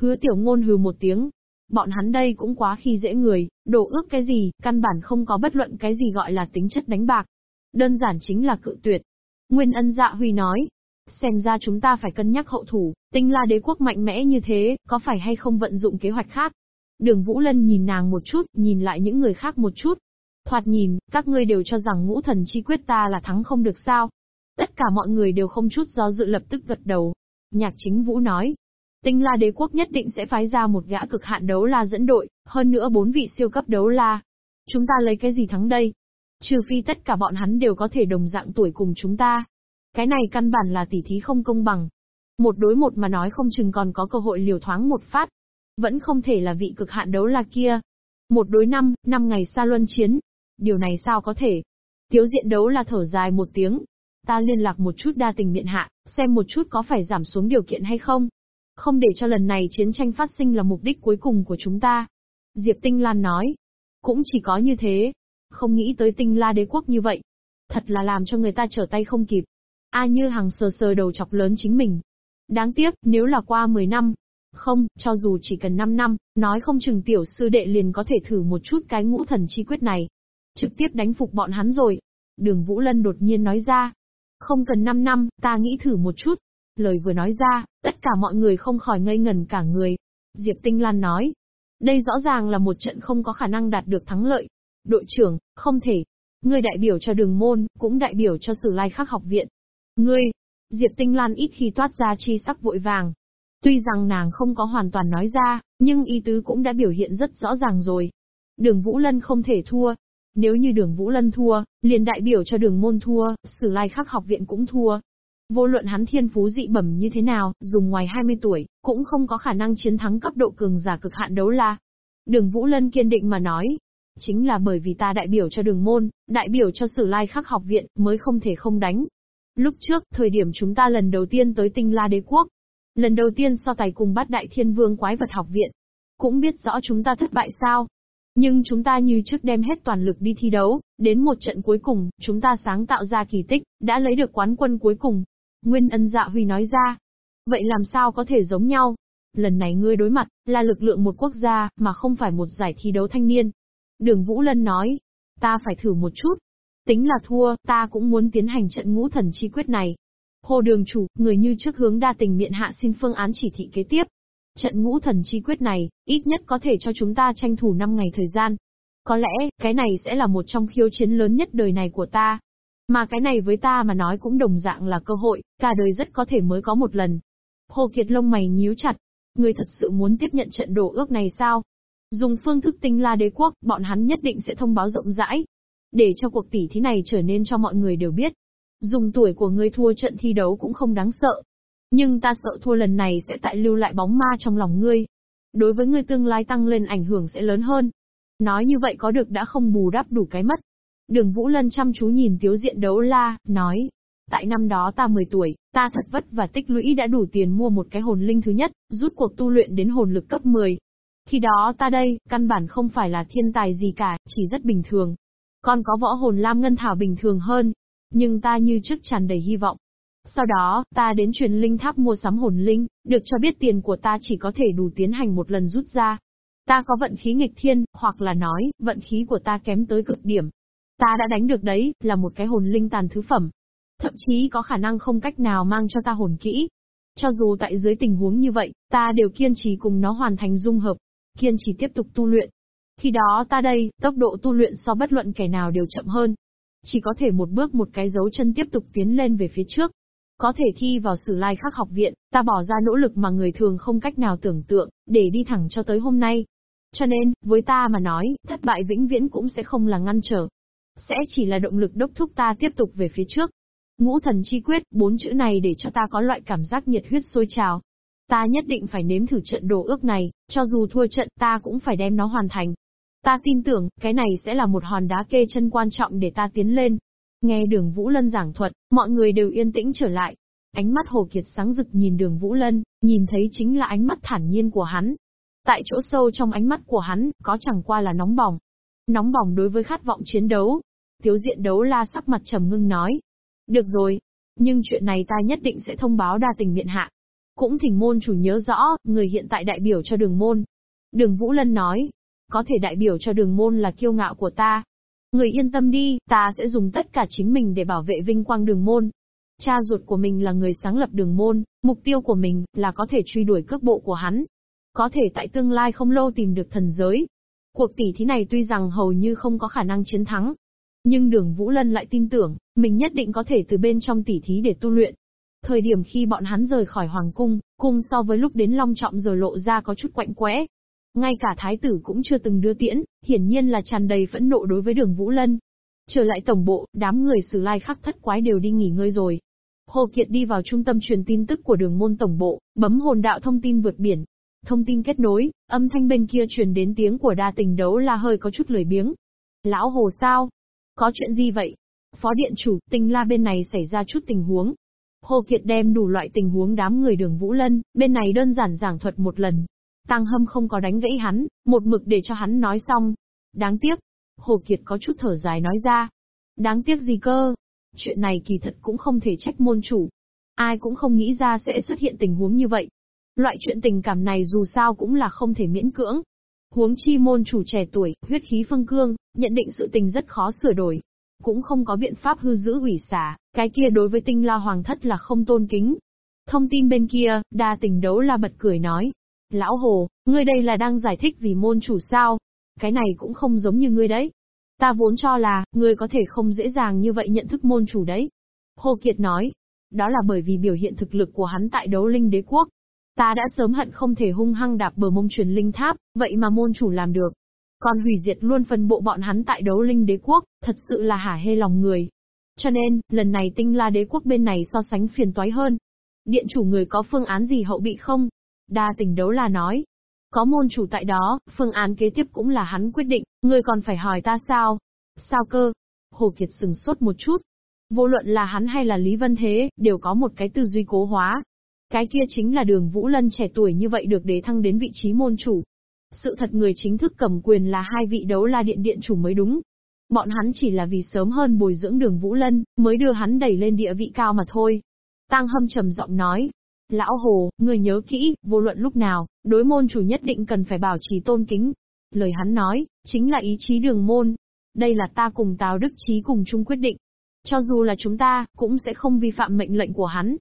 Hứa tiểu ngôn hừ một tiếng. Bọn hắn đây cũng quá khi dễ người, đổ ước cái gì, căn bản không có bất luận cái gì gọi là tính chất đánh bạc. Đơn giản chính là cự tuyệt. Nguyên ân dạ huy nói. Xem ra chúng ta phải cân nhắc hậu thủ, tinh la đế quốc mạnh mẽ như thế, có phải hay không vận dụng kế hoạch khác? Đường Vũ Lân nhìn nàng một chút, nhìn lại những người khác một chút. Thoạt nhìn, các ngươi đều cho rằng ngũ thần chi quyết ta là thắng không được sao. Tất cả mọi người đều không chút do dự lập tức gật đầu. Nhạc chính Vũ nói, Tinh La đế quốc nhất định sẽ phái ra một gã cực hạn đấu la dẫn đội, hơn nữa bốn vị siêu cấp đấu la. Chúng ta lấy cái gì thắng đây? Trừ phi tất cả bọn hắn đều có thể đồng dạng tuổi cùng chúng ta. Cái này căn bản là tỉ thí không công bằng. Một đối một mà nói không chừng còn có cơ hội liều thoáng một phát. Vẫn không thể là vị cực hạn đấu la kia. Một đối năm, năm ngày xa luân chiến. Điều này sao có thể? Tiếu diện đấu là thở dài một tiếng. Ta liên lạc một chút đa tình miện hạ, xem một chút có phải giảm xuống điều kiện hay không. Không để cho lần này chiến tranh phát sinh là mục đích cuối cùng của chúng ta. Diệp Tinh Lan nói. Cũng chỉ có như thế. Không nghĩ tới tinh la đế quốc như vậy. Thật là làm cho người ta trở tay không kịp. A như hằng sờ sờ đầu chọc lớn chính mình. Đáng tiếc, nếu là qua 10 năm. Không, cho dù chỉ cần 5 năm, nói không chừng tiểu sư đệ liền có thể thử một chút cái ngũ thần chi quyết này. Trực tiếp đánh phục bọn hắn rồi. Đường Vũ Lân đột nhiên nói ra. Không cần 5 năm, ta nghĩ thử một chút. Lời vừa nói ra, tất cả mọi người không khỏi ngây ngần cả người. Diệp Tinh Lan nói, đây rõ ràng là một trận không có khả năng đạt được thắng lợi. Đội trưởng, không thể. Ngươi đại biểu cho đường môn, cũng đại biểu cho sử lai khắc học viện. Ngươi, Diệp Tinh Lan ít khi toát ra chi sắc vội vàng. Tuy rằng nàng không có hoàn toàn nói ra, nhưng ý tứ cũng đã biểu hiện rất rõ ràng rồi. Đường Vũ Lân không thể thua. Nếu như đường Vũ Lân thua, liền đại biểu cho đường môn thua, sử lai khắc học viện cũng thua. Vô luận hắn thiên phú dị bẩm như thế nào, dùng ngoài 20 tuổi, cũng không có khả năng chiến thắng cấp độ cường giả cực hạn đấu la. Đường Vũ Lân kiên định mà nói. Chính là bởi vì ta đại biểu cho đường môn, đại biểu cho sử lai khắc học viện, mới không thể không đánh. Lúc trước, thời điểm chúng ta lần đầu tiên tới tinh la đế quốc. Lần đầu tiên so tài cùng bắt đại thiên vương quái vật học viện. Cũng biết rõ chúng ta thất bại sao. Nhưng chúng ta như trước đem hết toàn lực đi thi đấu, đến một trận cuối cùng, chúng ta sáng tạo ra kỳ tích, đã lấy được quán quân cuối cùng, Nguyên ân dạ huy nói ra. Vậy làm sao có thể giống nhau? Lần này ngươi đối mặt, là lực lượng một quốc gia, mà không phải một giải thi đấu thanh niên. Đường Vũ Lân nói. Ta phải thử một chút. Tính là thua, ta cũng muốn tiến hành trận ngũ thần chi quyết này. Hồ đường chủ, người như trước hướng đa tình miệng hạ xin phương án chỉ thị kế tiếp. Trận ngũ thần chi quyết này, ít nhất có thể cho chúng ta tranh thủ 5 ngày thời gian. Có lẽ, cái này sẽ là một trong khiêu chiến lớn nhất đời này của ta. Mà cái này với ta mà nói cũng đồng dạng là cơ hội, cả đời rất có thể mới có một lần. Hồ Kiệt lông mày nhíu chặt. người thật sự muốn tiếp nhận trận đổ ước này sao? Dùng phương thức tinh la đế quốc, bọn hắn nhất định sẽ thông báo rộng rãi. Để cho cuộc tỷ thí này trở nên cho mọi người đều biết. Dùng tuổi của ngươi thua trận thi đấu cũng không đáng sợ. Nhưng ta sợ thua lần này sẽ tại lưu lại bóng ma trong lòng ngươi. Đối với ngươi tương lai tăng lên ảnh hưởng sẽ lớn hơn. Nói như vậy có được đã không bù đắp đủ cái mất. Đường Vũ Lân chăm chú nhìn tiếu diện đấu la, nói. Tại năm đó ta 10 tuổi, ta thật vất và tích lũy đã đủ tiền mua một cái hồn linh thứ nhất, rút cuộc tu luyện đến hồn lực cấp 10. Khi đó ta đây, căn bản không phải là thiên tài gì cả, chỉ rất bình thường. Còn có võ hồn lam ngân thảo bình thường hơn. Nhưng ta như trước tràn đầy hy vọng. Sau đó, ta đến truyền linh tháp mua sắm hồn linh, được cho biết tiền của ta chỉ có thể đủ tiến hành một lần rút ra. Ta có vận khí nghịch thiên, hoặc là nói, vận khí của ta kém tới cực điểm, Ta đã đánh được đấy, là một cái hồn linh tàn thứ phẩm. Thậm chí có khả năng không cách nào mang cho ta hồn kỹ. Cho dù tại dưới tình huống như vậy, ta đều kiên trì cùng nó hoàn thành dung hợp, kiên trì tiếp tục tu luyện. Khi đó ta đây, tốc độ tu luyện so bất luận kẻ nào đều chậm hơn. chỉ có thể một bước một cái dấu chân tiếp tục tiến lên về phía trước. Có thể thi vào sử lai khắc học viện, ta bỏ ra nỗ lực mà người thường không cách nào tưởng tượng, để đi thẳng cho tới hôm nay. Cho nên, với ta mà nói, thất bại vĩnh viễn cũng sẽ không là ngăn trở. Sẽ chỉ là động lực đốc thúc ta tiếp tục về phía trước. Ngũ thần chi quyết, bốn chữ này để cho ta có loại cảm giác nhiệt huyết sôi trào. Ta nhất định phải nếm thử trận đồ ước này, cho dù thua trận ta cũng phải đem nó hoàn thành. Ta tin tưởng, cái này sẽ là một hòn đá kê chân quan trọng để ta tiến lên. Nghe đường Vũ Lân giảng thuật, mọi người đều yên tĩnh trở lại. Ánh mắt Hồ Kiệt sáng rực nhìn đường Vũ Lân, nhìn thấy chính là ánh mắt thản nhiên của hắn. Tại chỗ sâu trong ánh mắt của hắn, có chẳng qua là nóng bỏng. Nóng bỏng đối với khát vọng chiến đấu. Tiếu diện đấu la sắc mặt trầm ngưng nói. Được rồi. Nhưng chuyện này ta nhất định sẽ thông báo đa tình điện hạ. Cũng thỉnh môn chủ nhớ rõ, người hiện tại đại biểu cho đường môn. Đường Vũ Lân nói, có thể đại biểu cho đường môn là kiêu ngạo của ta. Người yên tâm đi, ta sẽ dùng tất cả chính mình để bảo vệ vinh quang đường môn. Cha ruột của mình là người sáng lập đường môn, mục tiêu của mình là có thể truy đuổi cước bộ của hắn. Có thể tại tương lai không lâu tìm được thần giới. Cuộc tỷ thí này tuy rằng hầu như không có khả năng chiến thắng. Nhưng đường Vũ Lân lại tin tưởng, mình nhất định có thể từ bên trong tỷ thí để tu luyện. Thời điểm khi bọn hắn rời khỏi Hoàng Cung, cung so với lúc đến Long Trọng giờ lộ ra có chút quạnh quẽ. Ngay cả thái tử cũng chưa từng đưa tiễn, hiển nhiên là tràn đầy phẫn nộ đối với đường Vũ Lân. Trở lại tổng bộ, đám người sử lai khắc thất quái đều đi nghỉ ngơi rồi. Hồ Kiệt đi vào trung tâm truyền tin tức của đường môn tổng bộ, bấm hồn đạo thông tin vượt biển. Thông tin kết nối, âm thanh bên kia truyền đến tiếng của đa tình đấu là hơi có chút lười biếng. Lão Hồ sao? Có chuyện gì vậy? Phó điện chủ, tình la bên này xảy ra chút tình huống. Hồ Kiệt đem đủ loại tình huống đám người đường Vũ Lân, bên này đơn giản giảng thuật một lần. Tăng Hâm không có đánh gãy hắn, một mực để cho hắn nói xong. Đáng tiếc. Hồ Kiệt có chút thở dài nói ra. Đáng tiếc gì cơ? Chuyện này kỳ thật cũng không thể trách môn chủ. Ai cũng không nghĩ ra sẽ xuất hiện tình huống như vậy. Loại chuyện tình cảm này dù sao cũng là không thể miễn cưỡng. Huống chi môn chủ trẻ tuổi, huyết khí phương cương, nhận định sự tình rất khó sửa đổi. Cũng không có biện pháp hư giữ ủy xả, cái kia đối với tinh la hoàng thất là không tôn kính. Thông tin bên kia, đa tình đấu la bật cười nói, Lão Hồ, ngươi đây là đang giải thích vì môn chủ sao? Cái này cũng không giống như ngươi đấy. Ta vốn cho là, ngươi có thể không dễ dàng như vậy nhận thức môn chủ đấy. Hồ Kiệt nói, đó là bởi vì biểu hiện thực lực của hắn tại đấu linh đế quốc. Ta đã sớm hận không thể hung hăng đạp bờ mông truyền linh tháp, vậy mà môn chủ làm được. Còn hủy diệt luôn phần bộ bọn hắn tại đấu linh đế quốc, thật sự là hả hê lòng người. Cho nên, lần này tinh la đế quốc bên này so sánh phiền toái hơn. Điện chủ người có phương án gì hậu bị không? Đa tình đấu là nói. Có môn chủ tại đó, phương án kế tiếp cũng là hắn quyết định, ngươi còn phải hỏi ta sao? Sao cơ? Hồ Kiệt sừng sốt một chút. Vô luận là hắn hay là Lý Vân Thế, đều có một cái tư duy cố hóa. Cái kia chính là đường Vũ Lân trẻ tuổi như vậy được đế thăng đến vị trí môn chủ. Sự thật người chính thức cầm quyền là hai vị đấu la điện điện chủ mới đúng. Bọn hắn chỉ là vì sớm hơn bồi dưỡng đường Vũ Lân, mới đưa hắn đẩy lên địa vị cao mà thôi. Tăng Hâm trầm giọng nói, Lão Hồ, người nhớ kỹ, vô luận lúc nào, đối môn chủ nhất định cần phải bảo trì tôn kính. Lời hắn nói, chính là ý chí đường môn. Đây là ta cùng Tào Đức Chí cùng chung quyết định. Cho dù là chúng ta, cũng sẽ không vi phạm mệnh lệnh của hắn.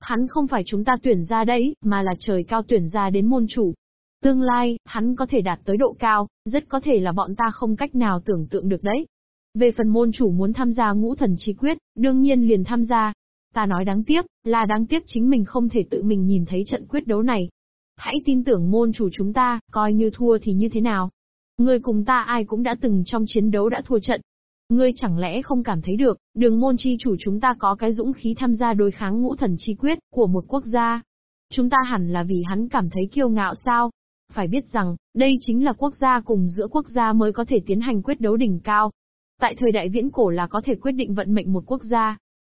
Hắn không phải chúng ta tuyển ra đấy, mà là trời cao tuyển ra đến môn chủ. Tương lai, hắn có thể đạt tới độ cao, rất có thể là bọn ta không cách nào tưởng tượng được đấy. Về phần môn chủ muốn tham gia ngũ thần chi quyết, đương nhiên liền tham gia, Ta nói đáng tiếc, là đáng tiếc chính mình không thể tự mình nhìn thấy trận quyết đấu này. Hãy tin tưởng môn chủ chúng ta, coi như thua thì như thế nào. Ngươi cùng ta ai cũng đã từng trong chiến đấu đã thua trận. Ngươi chẳng lẽ không cảm thấy được, đường môn chi chủ chúng ta có cái dũng khí tham gia đối kháng ngũ thần chi quyết của một quốc gia. Chúng ta hẳn là vì hắn cảm thấy kiêu ngạo sao? Phải biết rằng, đây chính là quốc gia cùng giữa quốc gia mới có thể tiến hành quyết đấu đỉnh cao. Tại thời đại viễn cổ là có thể quyết định vận mệnh một quốc gia,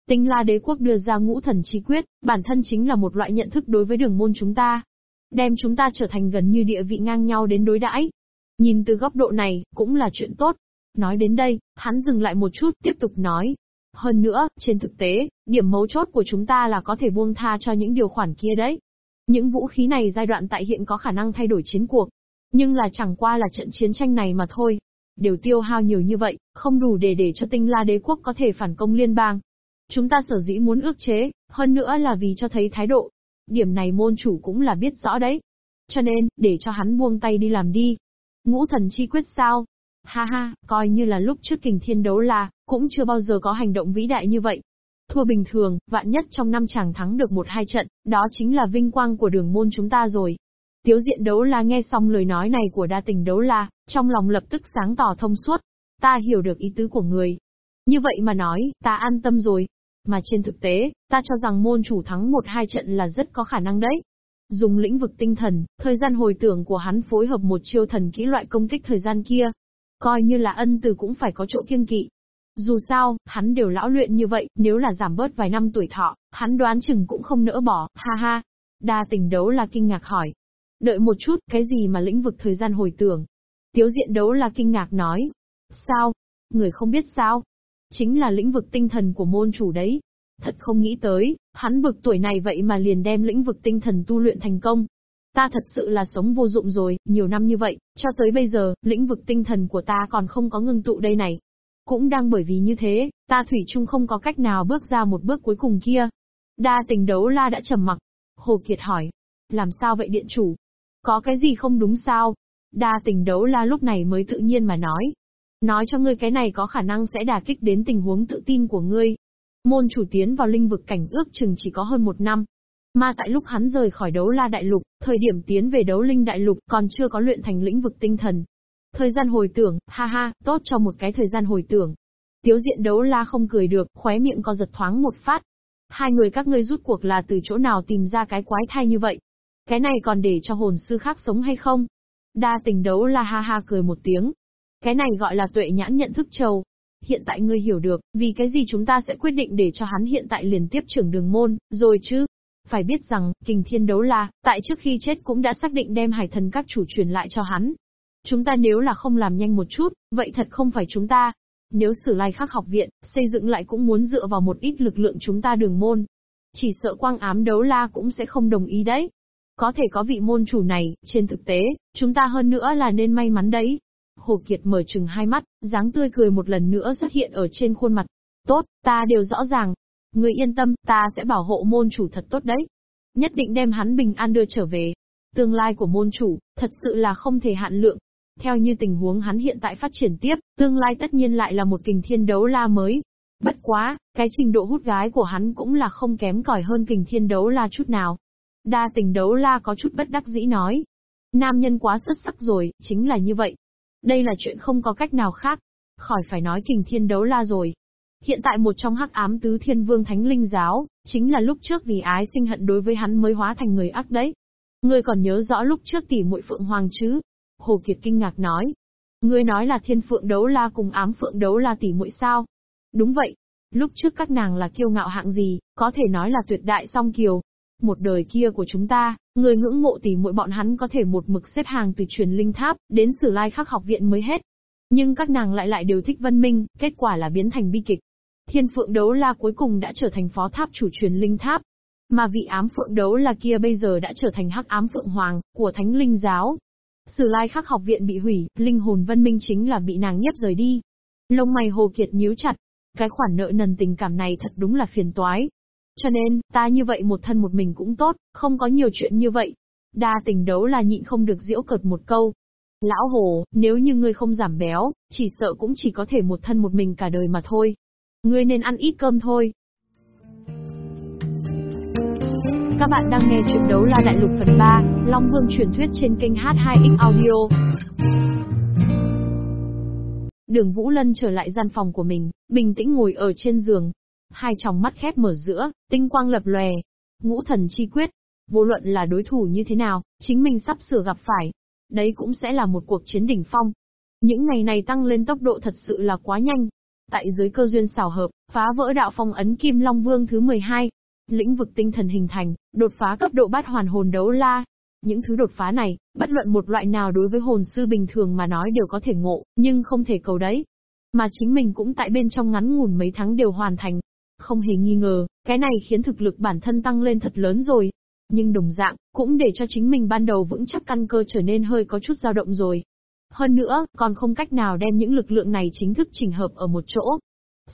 Tinh La đế quốc đưa ra ngũ thần chi quyết, bản thân chính là một loại nhận thức đối với đường môn chúng ta. Đem chúng ta trở thành gần như địa vị ngang nhau đến đối đãi. Nhìn từ góc độ này, cũng là chuyện tốt. Nói đến đây, hắn dừng lại một chút, tiếp tục nói. Hơn nữa, trên thực tế, điểm mấu chốt của chúng ta là có thể buông tha cho những điều khoản kia đấy. Những vũ khí này giai đoạn tại hiện có khả năng thay đổi chiến cuộc. Nhưng là chẳng qua là trận chiến tranh này mà thôi. Đều tiêu hao nhiều như vậy, không đủ để để cho tinh la đế quốc có thể phản công liên bang. Chúng ta sở dĩ muốn ước chế, hơn nữa là vì cho thấy thái độ. Điểm này môn chủ cũng là biết rõ đấy. Cho nên, để cho hắn buông tay đi làm đi. Ngũ thần chi quyết sao? Ha ha, coi như là lúc trước kình thiên đấu là cũng chưa bao giờ có hành động vĩ đại như vậy. Thua bình thường, vạn nhất trong năm chàng thắng được một hai trận, đó chính là vinh quang của đường môn chúng ta rồi. Tiếu diện đấu la nghe xong lời nói này của đa tình đấu la, trong lòng lập tức sáng tỏ thông suốt. Ta hiểu được ý tứ của người. Như vậy mà nói, ta an tâm rồi. Mà trên thực tế, ta cho rằng môn chủ thắng một hai trận là rất có khả năng đấy. Dùng lĩnh vực tinh thần, thời gian hồi tưởng của hắn phối hợp một chiêu thần kỹ loại công kích thời gian kia. Coi như là ân từ cũng phải có chỗ kiêng kỵ. Dù sao, hắn đều lão luyện như vậy, nếu là giảm bớt vài năm tuổi thọ, hắn đoán chừng cũng không nỡ bỏ, ha ha. Đa tình đấu là kinh ngạc hỏi. Đợi một chút, cái gì mà lĩnh vực thời gian hồi tưởng? Tiếu diện đấu là kinh ngạc nói. Sao? Người không biết sao? Chính là lĩnh vực tinh thần của môn chủ đấy. Thật không nghĩ tới, hắn bực tuổi này vậy mà liền đem lĩnh vực tinh thần tu luyện thành công. Ta thật sự là sống vô dụng rồi, nhiều năm như vậy, cho tới bây giờ, lĩnh vực tinh thần của ta còn không có ngưng tụ đây này. Cũng đang bởi vì như thế, ta thủy chung không có cách nào bước ra một bước cuối cùng kia. Đa tình đấu la đã trầm mặc. Hồ Kiệt hỏi. Làm sao vậy điện chủ? Có cái gì không đúng sao? Đa tình đấu la lúc này mới tự nhiên mà nói. Nói cho ngươi cái này có khả năng sẽ đả kích đến tình huống tự tin của ngươi. Môn chủ tiến vào linh vực cảnh ước chừng chỉ có hơn một năm. Mà tại lúc hắn rời khỏi đấu la đại lục, thời điểm tiến về đấu linh đại lục còn chưa có luyện thành lĩnh vực tinh thần. Thời gian hồi tưởng, ha ha, tốt cho một cái thời gian hồi tưởng. Tiếu diện đấu la không cười được, khóe miệng co giật thoáng một phát. Hai người các ngươi rút cuộc là từ chỗ nào tìm ra cái quái thai như vậy? Cái này còn để cho hồn sư khác sống hay không? Đa tình đấu la ha ha cười một tiếng. Cái này gọi là tuệ nhãn nhận thức châu. Hiện tại ngươi hiểu được, vì cái gì chúng ta sẽ quyết định để cho hắn hiện tại liền tiếp trưởng đường môn, rồi chứ? Phải biết rằng, kình thiên đấu la, tại trước khi chết cũng đã xác định đem hải thần các chủ truyền lại cho hắn. Chúng ta nếu là không làm nhanh một chút, vậy thật không phải chúng ta. Nếu sử lai khắc học viện, xây dựng lại cũng muốn dựa vào một ít lực lượng chúng ta đường môn. Chỉ sợ quang ám đấu la cũng sẽ không đồng ý đấy. Có thể có vị môn chủ này, trên thực tế, chúng ta hơn nữa là nên may mắn đấy. Hồ Kiệt mở chừng hai mắt, dáng tươi cười một lần nữa xuất hiện ở trên khuôn mặt. Tốt, ta đều rõ ràng. Người yên tâm, ta sẽ bảo hộ môn chủ thật tốt đấy. Nhất định đem hắn bình an đưa trở về. Tương lai của môn chủ, thật sự là không thể hạn lượng. Theo như tình huống hắn hiện tại phát triển tiếp, tương lai tất nhiên lại là một kình thiên đấu la mới. Bất quá, cái trình độ hút gái của hắn cũng là không kém cỏi hơn kình thiên đấu la chút nào. Đa tình đấu la có chút bất đắc dĩ nói. Nam nhân quá xuất sắc rồi, chính là như vậy. Đây là chuyện không có cách nào khác. Khỏi phải nói kình thiên đấu la rồi. Hiện tại một trong hắc ám tứ thiên vương thánh linh giáo, chính là lúc trước vì ái sinh hận đối với hắn mới hóa thành người ác đấy. Ngươi còn nhớ rõ lúc trước tỷ muội phượng hoàng chứ? Hồ Kiệt kinh ngạc nói. Ngươi nói là thiên phượng đấu la cùng ám phượng đấu la tỷ muội sao? Đúng vậy. Lúc trước các nàng là kiêu ngạo hạng gì, có thể nói là tuyệt đại song kiều, một đời kia của chúng ta, người ngưỡng mộ tỷ muội bọn hắn có thể một mực xếp hàng từ truyền linh tháp đến sử lai khắc học viện mới hết. Nhưng các nàng lại lại đều thích vân minh, kết quả là biến thành bi kịch. Thiên phượng đấu la cuối cùng đã trở thành phó tháp chủ truyền linh tháp. Mà vị ám phượng đấu là kia bây giờ đã trở thành hắc ám phượng hoàng, của thánh linh giáo. Sử lai khắc học viện bị hủy, linh hồn vân minh chính là bị nàng nhiếp rời đi. Lông mày hồ kiệt nhíu chặt. Cái khoản nợ nần tình cảm này thật đúng là phiền toái, cho nên, ta như vậy một thân một mình cũng tốt, không có nhiều chuyện như vậy. Đa tình đấu là nhịn không được diễu cợt một câu. Lão Hồ, nếu như ngươi không giảm béo, chỉ sợ cũng chỉ có thể một thân một mình cả đời mà thôi. Ngươi nên ăn ít cơm thôi. Các bạn đang nghe chuyện đấu la đại lục phần 3, Long Vương truyền thuyết trên kênh H2X Audio. Đường Vũ Lân trở lại gian phòng của mình, bình tĩnh ngồi ở trên giường, hai tròng mắt khép mở giữa, tinh quang lập lòe. Ngũ thần chi quyết, vô luận là đối thủ như thế nào, chính mình sắp sửa gặp phải. Đấy cũng sẽ là một cuộc chiến đỉnh phong. Những ngày này tăng lên tốc độ thật sự là quá nhanh. Tại dưới cơ duyên xảo hợp, phá vỡ đạo phong ấn Kim Long Vương thứ 12. Lĩnh vực tinh thần hình thành, đột phá cấp độ bát hoàn hồn đấu la. Những thứ đột phá này, bất luận một loại nào đối với hồn sư bình thường mà nói đều có thể ngộ, nhưng không thể cầu đấy. Mà chính mình cũng tại bên trong ngắn ngủn mấy tháng đều hoàn thành, không hề nghi ngờ, cái này khiến thực lực bản thân tăng lên thật lớn rồi. Nhưng đồng dạng, cũng để cho chính mình ban đầu vững chắc căn cơ trở nên hơi có chút dao động rồi. Hơn nữa, còn không cách nào đem những lực lượng này chính thức chỉnh hợp ở một chỗ.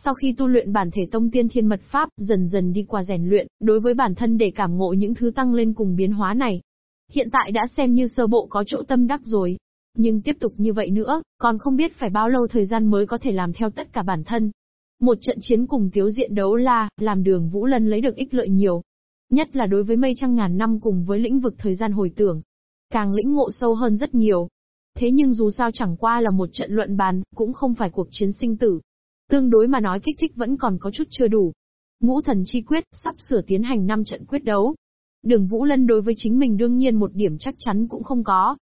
Sau khi tu luyện bản thể tông tiên thiên mật pháp, dần dần đi qua rèn luyện, đối với bản thân để cảm ngộ những thứ tăng lên cùng biến hóa này. Hiện tại đã xem như sơ bộ có chỗ tâm đắc rồi. Nhưng tiếp tục như vậy nữa, còn không biết phải bao lâu thời gian mới có thể làm theo tất cả bản thân. Một trận chiến cùng tiếu diện đấu la, làm đường Vũ Lân lấy được ích lợi nhiều. Nhất là đối với mây trăng ngàn năm cùng với lĩnh vực thời gian hồi tưởng. Càng lĩnh ngộ sâu hơn rất nhiều. Thế nhưng dù sao chẳng qua là một trận luận bàn, cũng không phải cuộc chiến sinh tử. Tương đối mà nói kích thích vẫn còn có chút chưa đủ. Ngũ thần chi quyết, sắp sửa tiến hành 5 trận quyết đấu. Đường Vũ Lân đối với chính mình đương nhiên một điểm chắc chắn cũng không có.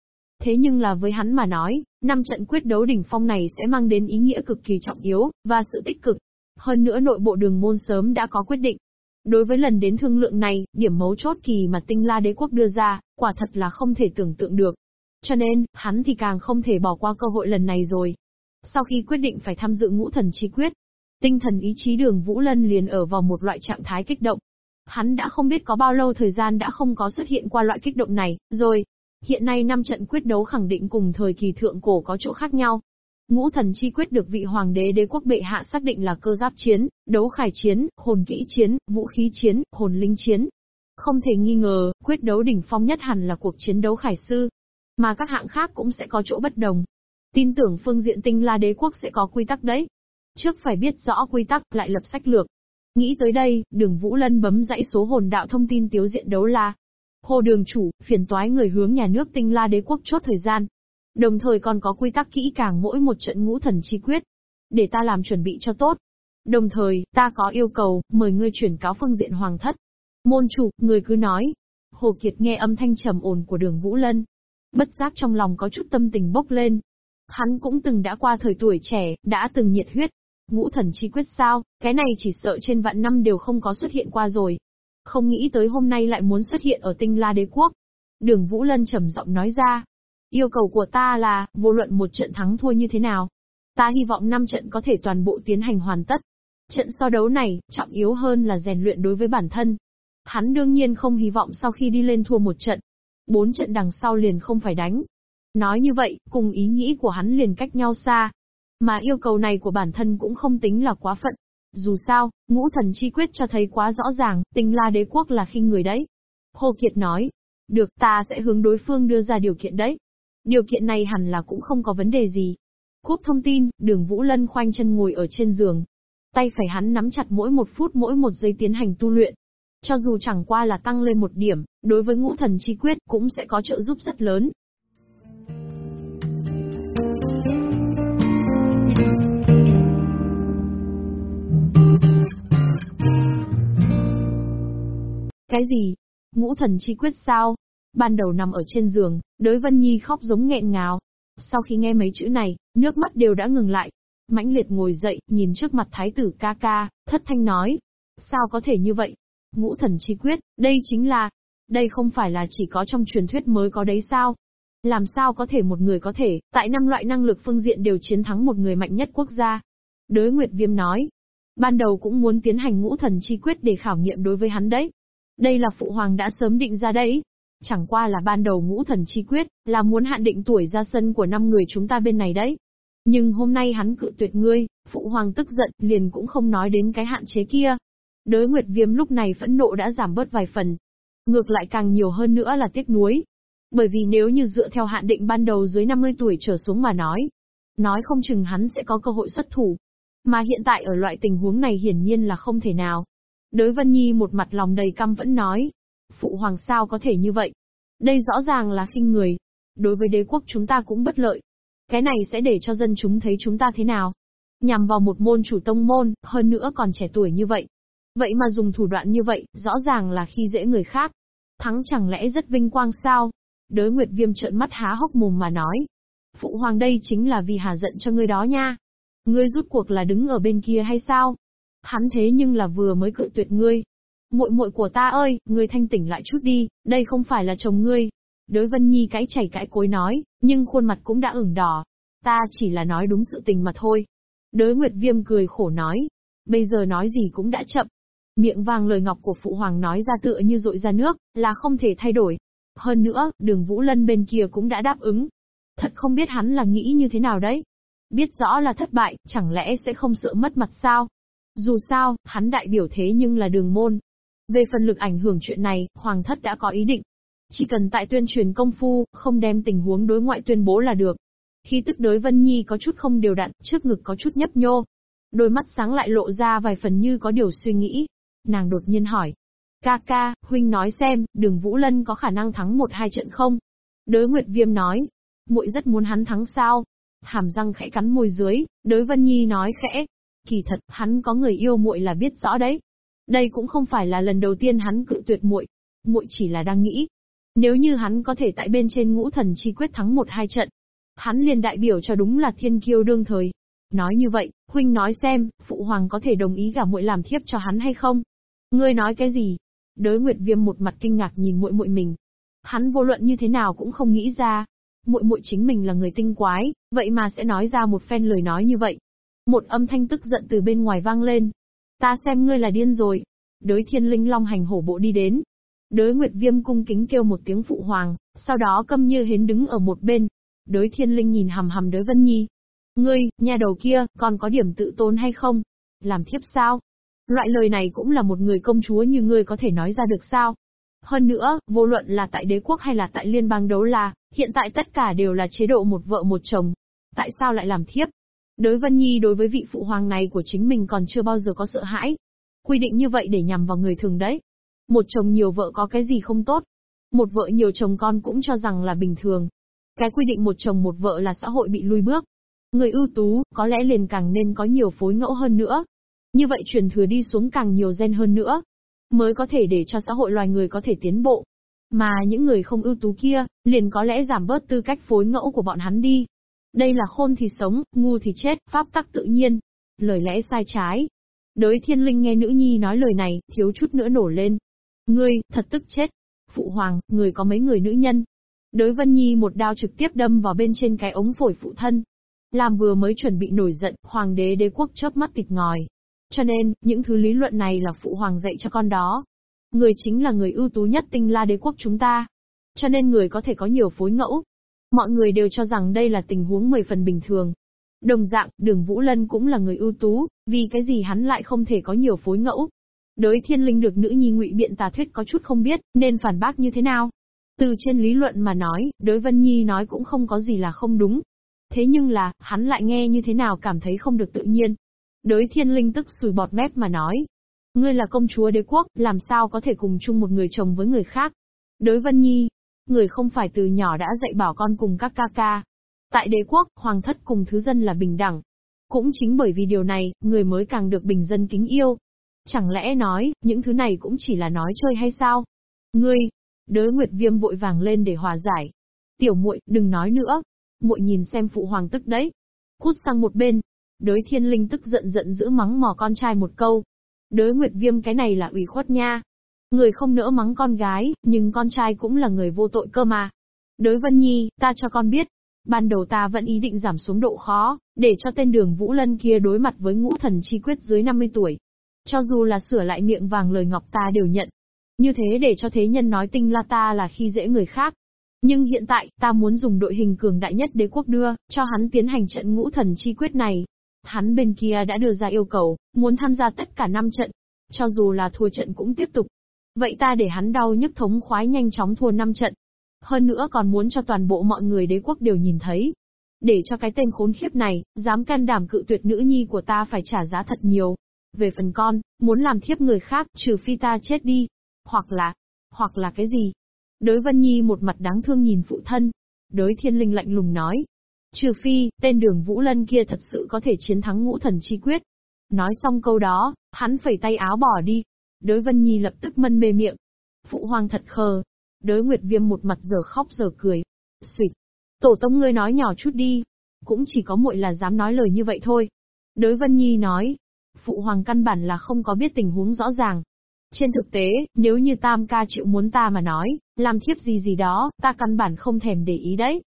Thế nhưng là với hắn mà nói, năm trận quyết đấu đỉnh phong này sẽ mang đến ý nghĩa cực kỳ trọng yếu, và sự tích cực. Hơn nữa nội bộ đường môn sớm đã có quyết định. Đối với lần đến thương lượng này, điểm mấu chốt kỳ mà tinh la đế quốc đưa ra, quả thật là không thể tưởng tượng được. Cho nên, hắn thì càng không thể bỏ qua cơ hội lần này rồi. Sau khi quyết định phải tham dự ngũ thần chi quyết, tinh thần ý chí đường Vũ Lân liền ở vào một loại trạng thái kích động. Hắn đã không biết có bao lâu thời gian đã không có xuất hiện qua loại kích động này, rồi. Hiện nay năm trận quyết đấu khẳng định cùng thời kỳ thượng cổ có chỗ khác nhau. Ngũ thần chi quyết được vị hoàng đế đế quốc bệ hạ xác định là cơ giáp chiến, đấu khải chiến, hồn kỹ chiến, vũ khí chiến, hồn linh chiến. Không thể nghi ngờ, quyết đấu đỉnh phong nhất hẳn là cuộc chiến đấu khải sư. Mà các hạng khác cũng sẽ có chỗ bất đồng. Tin tưởng phương diện tinh la đế quốc sẽ có quy tắc đấy. Trước phải biết rõ quy tắc, lại lập sách lược. Nghĩ tới đây, đường Vũ Lân bấm dãy số hồn đạo thông tin tiếu diện đấu la. Hồ đường chủ, phiền toái người hướng nhà nước tinh la đế quốc chốt thời gian. Đồng thời còn có quy tắc kỹ càng mỗi một trận ngũ thần chi quyết. Để ta làm chuẩn bị cho tốt. Đồng thời, ta có yêu cầu, mời ngươi chuyển cáo phương diện hoàng thất. Môn chủ, người cứ nói. Hồ Kiệt nghe âm thanh trầm ổn của đường Vũ Lân. Bất giác trong lòng có chút tâm tình bốc lên. Hắn cũng từng đã qua thời tuổi trẻ, đã từng nhiệt huyết, Ngũ thần chi quyết sao, cái này chỉ sợ trên vạn năm đều không có xuất hiện qua rồi. Không nghĩ tới hôm nay lại muốn xuất hiện ở tinh la đế quốc. Đường Vũ Lân trầm giọng nói ra. Yêu cầu của ta là, vô luận một trận thắng thua như thế nào. Ta hy vọng năm trận có thể toàn bộ tiến hành hoàn tất. Trận so đấu này, trọng yếu hơn là rèn luyện đối với bản thân. Hắn đương nhiên không hy vọng sau khi đi lên thua một trận. Bốn trận đằng sau liền không phải đánh. Nói như vậy, cùng ý nghĩ của hắn liền cách nhau xa. Mà yêu cầu này của bản thân cũng không tính là quá phận. Dù sao, ngũ thần chi quyết cho thấy quá rõ ràng, tình la đế quốc là khinh người đấy. Hồ Kiệt nói, được ta sẽ hướng đối phương đưa ra điều kiện đấy. Điều kiện này hẳn là cũng không có vấn đề gì. Cúp thông tin, đường Vũ Lân khoanh chân ngồi ở trên giường. Tay phải hắn nắm chặt mỗi một phút mỗi một giây tiến hành tu luyện. Cho dù chẳng qua là tăng lên một điểm, đối với ngũ thần chi quyết cũng sẽ có trợ giúp rất lớn. Cái gì? Ngũ thần chi quyết sao? Ban đầu nằm ở trên giường, đới Vân Nhi khóc giống nghẹn ngào. Sau khi nghe mấy chữ này, nước mắt đều đã ngừng lại. Mãnh liệt ngồi dậy, nhìn trước mặt thái tử ca ca, thất thanh nói. Sao có thể như vậy? Ngũ thần chi quyết, đây chính là... Đây không phải là chỉ có trong truyền thuyết mới có đấy sao? Làm sao có thể một người có thể, tại năm loại năng lực phương diện đều chiến thắng một người mạnh nhất quốc gia? Đới Nguyệt Viêm nói. Ban đầu cũng muốn tiến hành ngũ thần chi quyết để khảo nghiệm đối với hắn đấy. Đây là phụ hoàng đã sớm định ra đấy. Chẳng qua là ban đầu ngũ thần chi quyết, là muốn hạn định tuổi ra sân của năm người chúng ta bên này đấy. Nhưng hôm nay hắn cự tuyệt ngươi, phụ hoàng tức giận, liền cũng không nói đến cái hạn chế kia. Đới Nguyệt Viêm lúc này phẫn nộ đã giảm bớt vài phần. Ngược lại càng nhiều hơn nữa là tiếc nuối. Bởi vì nếu như dựa theo hạn định ban đầu dưới 50 tuổi trở xuống mà nói, nói không chừng hắn sẽ có cơ hội xuất thủ. Mà hiện tại ở loại tình huống này hiển nhiên là không thể nào. Đới Vân Nhi một mặt lòng đầy căm vẫn nói. Phụ hoàng sao có thể như vậy? Đây rõ ràng là khinh người. Đối với đế quốc chúng ta cũng bất lợi. Cái này sẽ để cho dân chúng thấy chúng ta thế nào? Nhằm vào một môn chủ tông môn, hơn nữa còn trẻ tuổi như vậy. Vậy mà dùng thủ đoạn như vậy, rõ ràng là khi dễ người khác. Thắng chẳng lẽ rất vinh quang sao? Đới Nguyệt Viêm trợn mắt há hốc mồm mà nói. Phụ hoàng đây chính là vì hà giận cho ngươi đó nha. Ngươi rút cuộc là đứng ở bên kia hay sao? Hắn thế nhưng là vừa mới cự tuyệt ngươi. Muội muội của ta ơi, ngươi thanh tỉnh lại chút đi, đây không phải là chồng ngươi. Đới Vân Nhi cái chảy cãi cối nói, nhưng khuôn mặt cũng đã ửng đỏ. Ta chỉ là nói đúng sự tình mà thôi. Đới Nguyệt Viêm cười khổ nói, bây giờ nói gì cũng đã chậm. Miệng vàng lời ngọc của Phụ Hoàng nói ra tựa như rội ra nước, là không thể thay đổi. Hơn nữa, đường Vũ Lân bên kia cũng đã đáp ứng. Thật không biết hắn là nghĩ như thế nào đấy. Biết rõ là thất bại, chẳng lẽ sẽ không sợ mất mặt sao? Dù sao, hắn đại biểu thế nhưng là đường môn. Về phần lực ảnh hưởng chuyện này, Hoàng thất đã có ý định. Chỉ cần tại tuyên truyền công phu, không đem tình huống đối ngoại tuyên bố là được. Khi tức đối Vân Nhi có chút không đều đặn, trước ngực có chút nhấp nhô. Đôi mắt sáng lại lộ ra vài phần như có điều suy nghĩ. Nàng đột nhiên hỏi. Ca ca, huynh nói xem, đường Vũ Lân có khả năng thắng một hai trận không? Đới Nguyệt Viêm nói. muội rất muốn hắn thắng sao? Hàm răng khẽ cắn môi dưới, đới Vân Nhi nói khẽ. Kỳ thật, hắn có người yêu muội là biết rõ đấy. Đây cũng không phải là lần đầu tiên hắn cự tuyệt muội, muội chỉ là đang nghĩ, nếu như hắn có thể tại bên trên ngũ thần chi quyết thắng một hai trận, hắn liền đại biểu cho đúng là thiên kiêu đương thời. Nói như vậy, huynh nói xem, phụ hoàng có thể đồng ý gả muội làm thiếp cho hắn hay không? Ngươi nói cái gì? Đới Nguyệt Viêm một mặt kinh ngạc nhìn muội muội mình. Hắn vô luận như thế nào cũng không nghĩ ra, muội muội chính mình là người tinh quái, vậy mà sẽ nói ra một phen lời nói như vậy. Một âm thanh tức giận từ bên ngoài vang lên. Ta xem ngươi là điên rồi. Đới Thiên Linh Long hành hổ bộ đi đến, Đới Nguyệt Viêm cung kính kêu một tiếng phụ hoàng, sau đó câm như hến đứng ở một bên. Đới Thiên Linh nhìn hầm hầm đới Vân Nhi. Ngươi, nhà đầu kia, còn có điểm tự tôn hay không? Làm thiếp sao? Loại lời này cũng là một người công chúa như ngươi có thể nói ra được sao? Hơn nữa, vô luận là tại đế quốc hay là tại liên bang đấu la, hiện tại tất cả đều là chế độ một vợ một chồng. Tại sao lại làm thiếp? Đối Vân Nhi đối với vị phụ hoàng này của chính mình còn chưa bao giờ có sợ hãi. Quy định như vậy để nhằm vào người thường đấy. Một chồng nhiều vợ có cái gì không tốt? Một vợ nhiều chồng con cũng cho rằng là bình thường. Cái quy định một chồng một vợ là xã hội bị lui bước. Người ưu tú, có lẽ liền càng nên có nhiều phối ngẫu hơn nữa. Như vậy truyền thừa đi xuống càng nhiều gen hơn nữa. Mới có thể để cho xã hội loài người có thể tiến bộ. Mà những người không ưu tú kia, liền có lẽ giảm bớt tư cách phối ngẫu của bọn hắn đi. Đây là khôn thì sống, ngu thì chết, pháp tắc tự nhiên. Lời lẽ sai trái. Đới thiên linh nghe nữ nhi nói lời này, thiếu chút nữa nổ lên. Ngươi, thật tức chết. Phụ hoàng, người có mấy người nữ nhân. Đới Vân Nhi một đao trực tiếp đâm vào bên trên cái ống phổi phụ thân. Làm vừa mới chuẩn bị nổi giận, hoàng đế đế quốc chớp mắt tịt ngòi. Cho nên, những thứ lý luận này là phụ hoàng dạy cho con đó. Người chính là người ưu tú nhất tinh la đế quốc chúng ta. Cho nên người có thể có nhiều phối ngẫu. Mọi người đều cho rằng đây là tình huống mười phần bình thường. Đồng dạng, đường Vũ Lân cũng là người ưu tú, vì cái gì hắn lại không thể có nhiều phối ngẫu. đối thiên linh được nữ nhi ngụy biện tà thuyết có chút không biết, nên phản bác như thế nào. Từ trên lý luận mà nói, đối Vân Nhi nói cũng không có gì là không đúng. Thế nhưng là, hắn lại nghe như thế nào cảm thấy không được tự nhiên. đối thiên linh tức sùi bọt mép mà nói. Ngươi là công chúa đế quốc, làm sao có thể cùng chung một người chồng với người khác. đối Vân Nhi, người không phải từ nhỏ đã dạy bảo con cùng các ca ca. Tại đế quốc, hoàng thất cùng thứ dân là bình đẳng. Cũng chính bởi vì điều này, người mới càng được bình dân kính yêu. Chẳng lẽ nói, những thứ này cũng chỉ là nói chơi hay sao? Ngươi, đới Nguyệt Viêm vội vàng lên để hòa giải. Tiểu muội, đừng nói nữa. Muội nhìn xem phụ hoàng tức đấy. Cút sang một bên. Đới Thiên Linh tức giận giận giữ mắng mò con trai một câu. Đới Nguyệt Viêm cái này là ủy khuất nha. Người không nỡ mắng con gái, nhưng con trai cũng là người vô tội cơ mà. đối Vân Nhi, ta cho con biết, Ban đầu ta vẫn ý định giảm xuống độ khó, để cho tên đường Vũ Lân kia đối mặt với ngũ thần chi quyết dưới 50 tuổi. Cho dù là sửa lại miệng vàng lời ngọc ta đều nhận. Như thế để cho thế nhân nói tinh la ta là khi dễ người khác. Nhưng hiện tại, ta muốn dùng đội hình cường đại nhất đế quốc đưa, cho hắn tiến hành trận ngũ thần chi quyết này. Hắn bên kia đã đưa ra yêu cầu, muốn tham gia tất cả 5 trận. Cho dù là thua trận cũng tiếp tục. Vậy ta để hắn đau nhức thống khoái nhanh chóng thua 5 trận. Hơn nữa còn muốn cho toàn bộ mọi người đế quốc đều nhìn thấy. Để cho cái tên khốn khiếp này, dám can đảm cự tuyệt nữ nhi của ta phải trả giá thật nhiều. Về phần con, muốn làm thiếp người khác, trừ phi ta chết đi. Hoặc là, hoặc là cái gì? đối Vân Nhi một mặt đáng thương nhìn phụ thân. đối Thiên Linh lạnh lùng nói. Trừ phi, tên đường Vũ Lân kia thật sự có thể chiến thắng ngũ thần chi quyết. Nói xong câu đó, hắn phẩy tay áo bỏ đi. Đới Vân Nhi lập tức mân mê miệng. Phụ hoàng thật khờ. Đới Nguyệt Viêm một mặt giờ khóc giờ cười. Xuyệt. Tổ tông ngươi nói nhỏ chút đi. Cũng chỉ có muội là dám nói lời như vậy thôi. Đới Vân Nhi nói, phụ hoàng căn bản là không có biết tình huống rõ ràng. Trên thực tế, nếu như tam ca chịu muốn ta mà nói, làm thiếp gì gì đó, ta căn bản không thèm để ý đấy.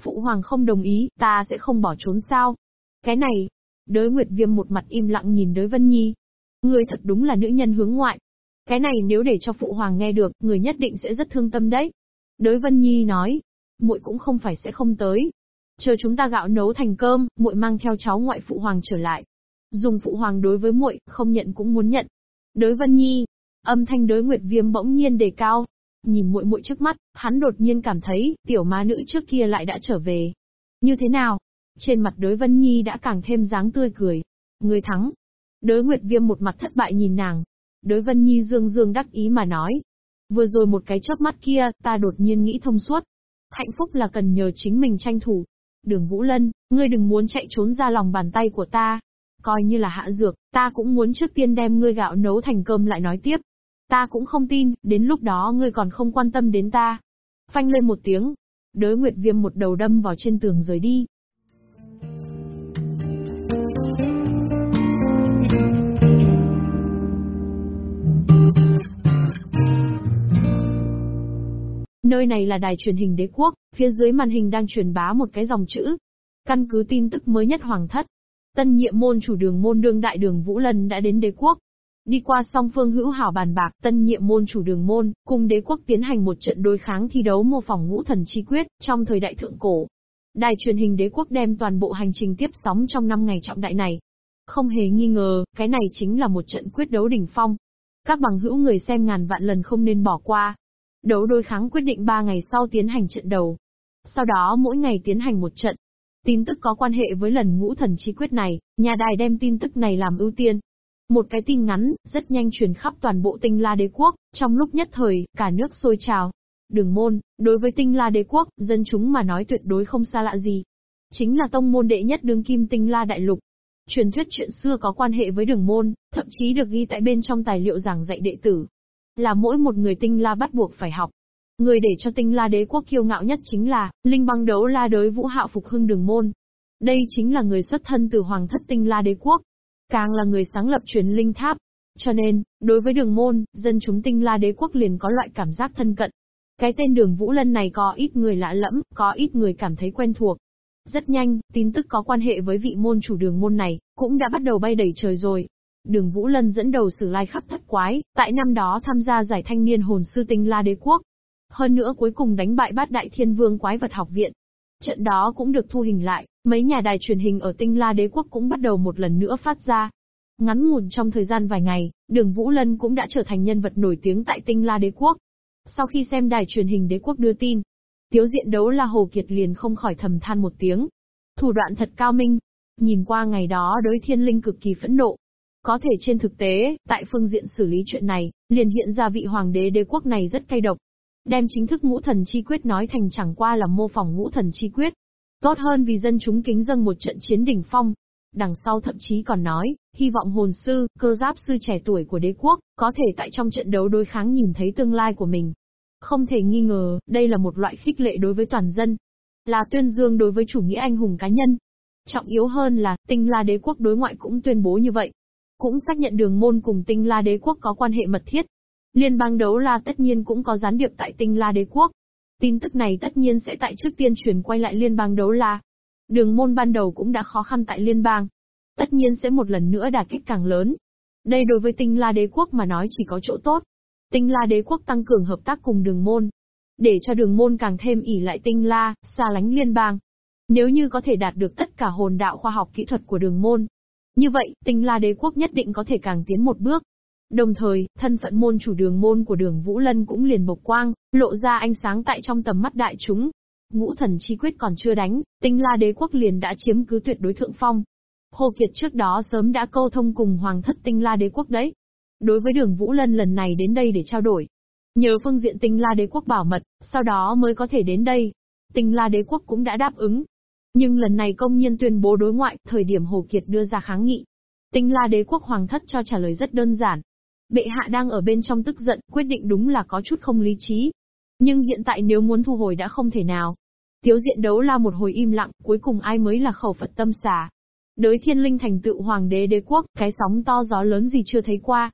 Phụ hoàng không đồng ý, ta sẽ không bỏ trốn sao. Cái này, đới Nguyệt Viêm một mặt im lặng nhìn đới Vân Nhi. Người thật đúng là nữ nhân hướng ngoại. Cái này nếu để cho phụ hoàng nghe được, người nhất định sẽ rất thương tâm đấy. Đới Vân Nhi nói, muội cũng không phải sẽ không tới. Chờ chúng ta gạo nấu thành cơm, muội mang theo cháu ngoại phụ hoàng trở lại. Dùng phụ hoàng đối với muội, không nhận cũng muốn nhận. Đối Vân Nhi, âm thanh đối Nguyệt Viêm bỗng nhiên đề cao. Nhìn muội muội trước mắt, hắn đột nhiên cảm thấy, tiểu ma nữ trước kia lại đã trở về. Như thế nào? Trên mặt đối Vân Nhi đã càng thêm dáng tươi cười. Người thắng. Đối Nguyệt Viêm một mặt thất bại nhìn nàng. Đối Vân Nhi dương dương đắc ý mà nói. Vừa rồi một cái chớp mắt kia, ta đột nhiên nghĩ thông suốt. Hạnh phúc là cần nhờ chính mình tranh thủ. Đường Vũ Lân, ngươi đừng muốn chạy trốn ra lòng bàn tay của ta. Coi như là hạ dược, ta cũng muốn trước tiên đem ngươi gạo nấu thành cơm lại nói tiếp. Ta cũng không tin, đến lúc đó ngươi còn không quan tâm đến ta. Phanh lên một tiếng. Đới Nguyệt Viêm một đầu đâm vào trên tường rời đi. Nơi này là đài truyền hình đế quốc, phía dưới màn hình đang truyền bá một cái dòng chữ. Căn cứ tin tức mới nhất hoàng thất. Tân nhiệm môn chủ đường môn đương đại đường Vũ Lân đã đến đế quốc. Đi qua song phương hữu hảo bàn bạc, tân nhiệm môn chủ đường môn, cùng đế quốc tiến hành một trận đối kháng thi đấu mô phỏng ngũ thần chi quyết, trong thời đại thượng cổ. Đài truyền hình đế quốc đem toàn bộ hành trình tiếp sóng trong 5 ngày trọng đại này. Không hề nghi ngờ, cái này chính là một trận quyết đấu đỉnh phong. Các bằng hữu người xem ngàn vạn lần không nên bỏ qua. Đấu đối kháng quyết định 3 ngày sau tiến hành trận đầu. Sau đó mỗi ngày tiến hành một trận. Tin tức có quan hệ với lần ngũ thần chi quyết này, nhà đài đem tin tức này làm ưu tiên. Một cái tin ngắn, rất nhanh truyền khắp toàn bộ tinh la đế quốc, trong lúc nhất thời, cả nước sôi trào. Đường môn, đối với tinh la đế quốc, dân chúng mà nói tuyệt đối không xa lạ gì. Chính là tông môn đệ nhất đường kim tinh la đại lục. Truyền thuyết chuyện xưa có quan hệ với đường môn, thậm chí được ghi tại bên trong tài liệu giảng dạy đệ tử, là mỗi một người tinh la bắt buộc phải học. Người để cho tinh la đế quốc kiêu ngạo nhất chính là, linh băng đấu la đới vũ hạo phục hưng đường môn. Đây chính là người xuất thân từ hoàng thất tinh la đế quốc. Càng là người sáng lập truyền linh tháp. Cho nên, đối với đường môn, dân chúng tinh la đế quốc liền có loại cảm giác thân cận. Cái tên đường Vũ Lân này có ít người lạ lẫm, có ít người cảm thấy quen thuộc. Rất nhanh, tin tức có quan hệ với vị môn chủ đường môn này, cũng đã bắt đầu bay đầy trời rồi. Đường Vũ Lân dẫn đầu sử lai khắp thất quái, tại năm đó tham gia giải thanh niên hồn sư tinh la đế quốc. Hơn nữa cuối cùng đánh bại bát đại thiên vương quái vật học viện. Trận đó cũng được thu hình lại, mấy nhà đài truyền hình ở tinh la đế quốc cũng bắt đầu một lần nữa phát ra. Ngắn ngủn trong thời gian vài ngày, đường Vũ Lân cũng đã trở thành nhân vật nổi tiếng tại tinh la đế quốc. Sau khi xem đài truyền hình đế quốc đưa tin, tiếu diện đấu la Hồ Kiệt liền không khỏi thầm than một tiếng. Thủ đoạn thật cao minh. Nhìn qua ngày đó đối thiên linh cực kỳ phẫn nộ, có thể trên thực tế, tại phương diện xử lý chuyện này, liền hiện ra vị hoàng đế đế quốc này rất cay độc. Đem chính thức ngũ thần chi quyết nói thành chẳng qua là mô phỏng ngũ thần chi quyết. Tốt hơn vì dân chúng kính dâng một trận chiến đỉnh phong. Đằng sau thậm chí còn nói, hy vọng hồn sư, cơ giáp sư trẻ tuổi của đế quốc, có thể tại trong trận đấu đối kháng nhìn thấy tương lai của mình. Không thể nghi ngờ, đây là một loại khích lệ đối với toàn dân. Là tuyên dương đối với chủ nghĩa anh hùng cá nhân. Trọng yếu hơn là, tinh la đế quốc đối ngoại cũng tuyên bố như vậy. Cũng xác nhận đường môn cùng tinh la đế quốc có quan hệ mật thiết. Liên bang đấu la tất nhiên cũng có gián điệp tại tinh la đế quốc. Tin tức này tất nhiên sẽ tại trước tiên truyền quay lại liên bang đấu la. Đường môn ban đầu cũng đã khó khăn tại liên bang. Tất nhiên sẽ một lần nữa đả kích càng lớn. Đây đối với tinh la đế quốc mà nói chỉ có chỗ tốt. Tinh la đế quốc tăng cường hợp tác cùng đường môn. Để cho đường môn càng thêm ỉ lại tinh la, xa lánh liên bang. Nếu như có thể đạt được tất cả hồn đạo khoa học kỹ thuật của đường môn, như vậy, tinh la đế quốc nhất định có thể càng tiến một bước. Đồng thời, thân phận môn chủ đường môn của đường Vũ Lân cũng liền bộc quang, lộ ra ánh sáng tại trong tầm mắt đại chúng. Ngũ thần chi quyết còn chưa đánh, tinh la đế quốc liền đã chiếm cứ tuyệt đối thượng phong. Hồ Kiệt trước đó sớm đã câu thông cùng hoàng thất tinh la đế quốc đấy. Đối với đường Vũ Lân lần này đến đây để trao đổi. Nhờ phương diện tinh la đế quốc bảo mật, sau đó mới có thể đến đây. Tinh la đế quốc cũng đã đáp ứng, nhưng lần này công nhiên tuyên bố đối ngoại, thời điểm Hồ Kiệt đưa ra kháng nghị. Tinh la đế quốc hoàng thất cho trả lời rất đơn giản. Bệ hạ đang ở bên trong tức giận, quyết định đúng là có chút không lý trí. Nhưng hiện tại nếu muốn thu hồi đã không thể nào. Tiếu diện đấu la một hồi im lặng, cuối cùng ai mới là khẩu Phật tâm xà. Đới thiên linh thành tựu hoàng đế đế quốc, cái sóng to gió lớn gì chưa thấy qua.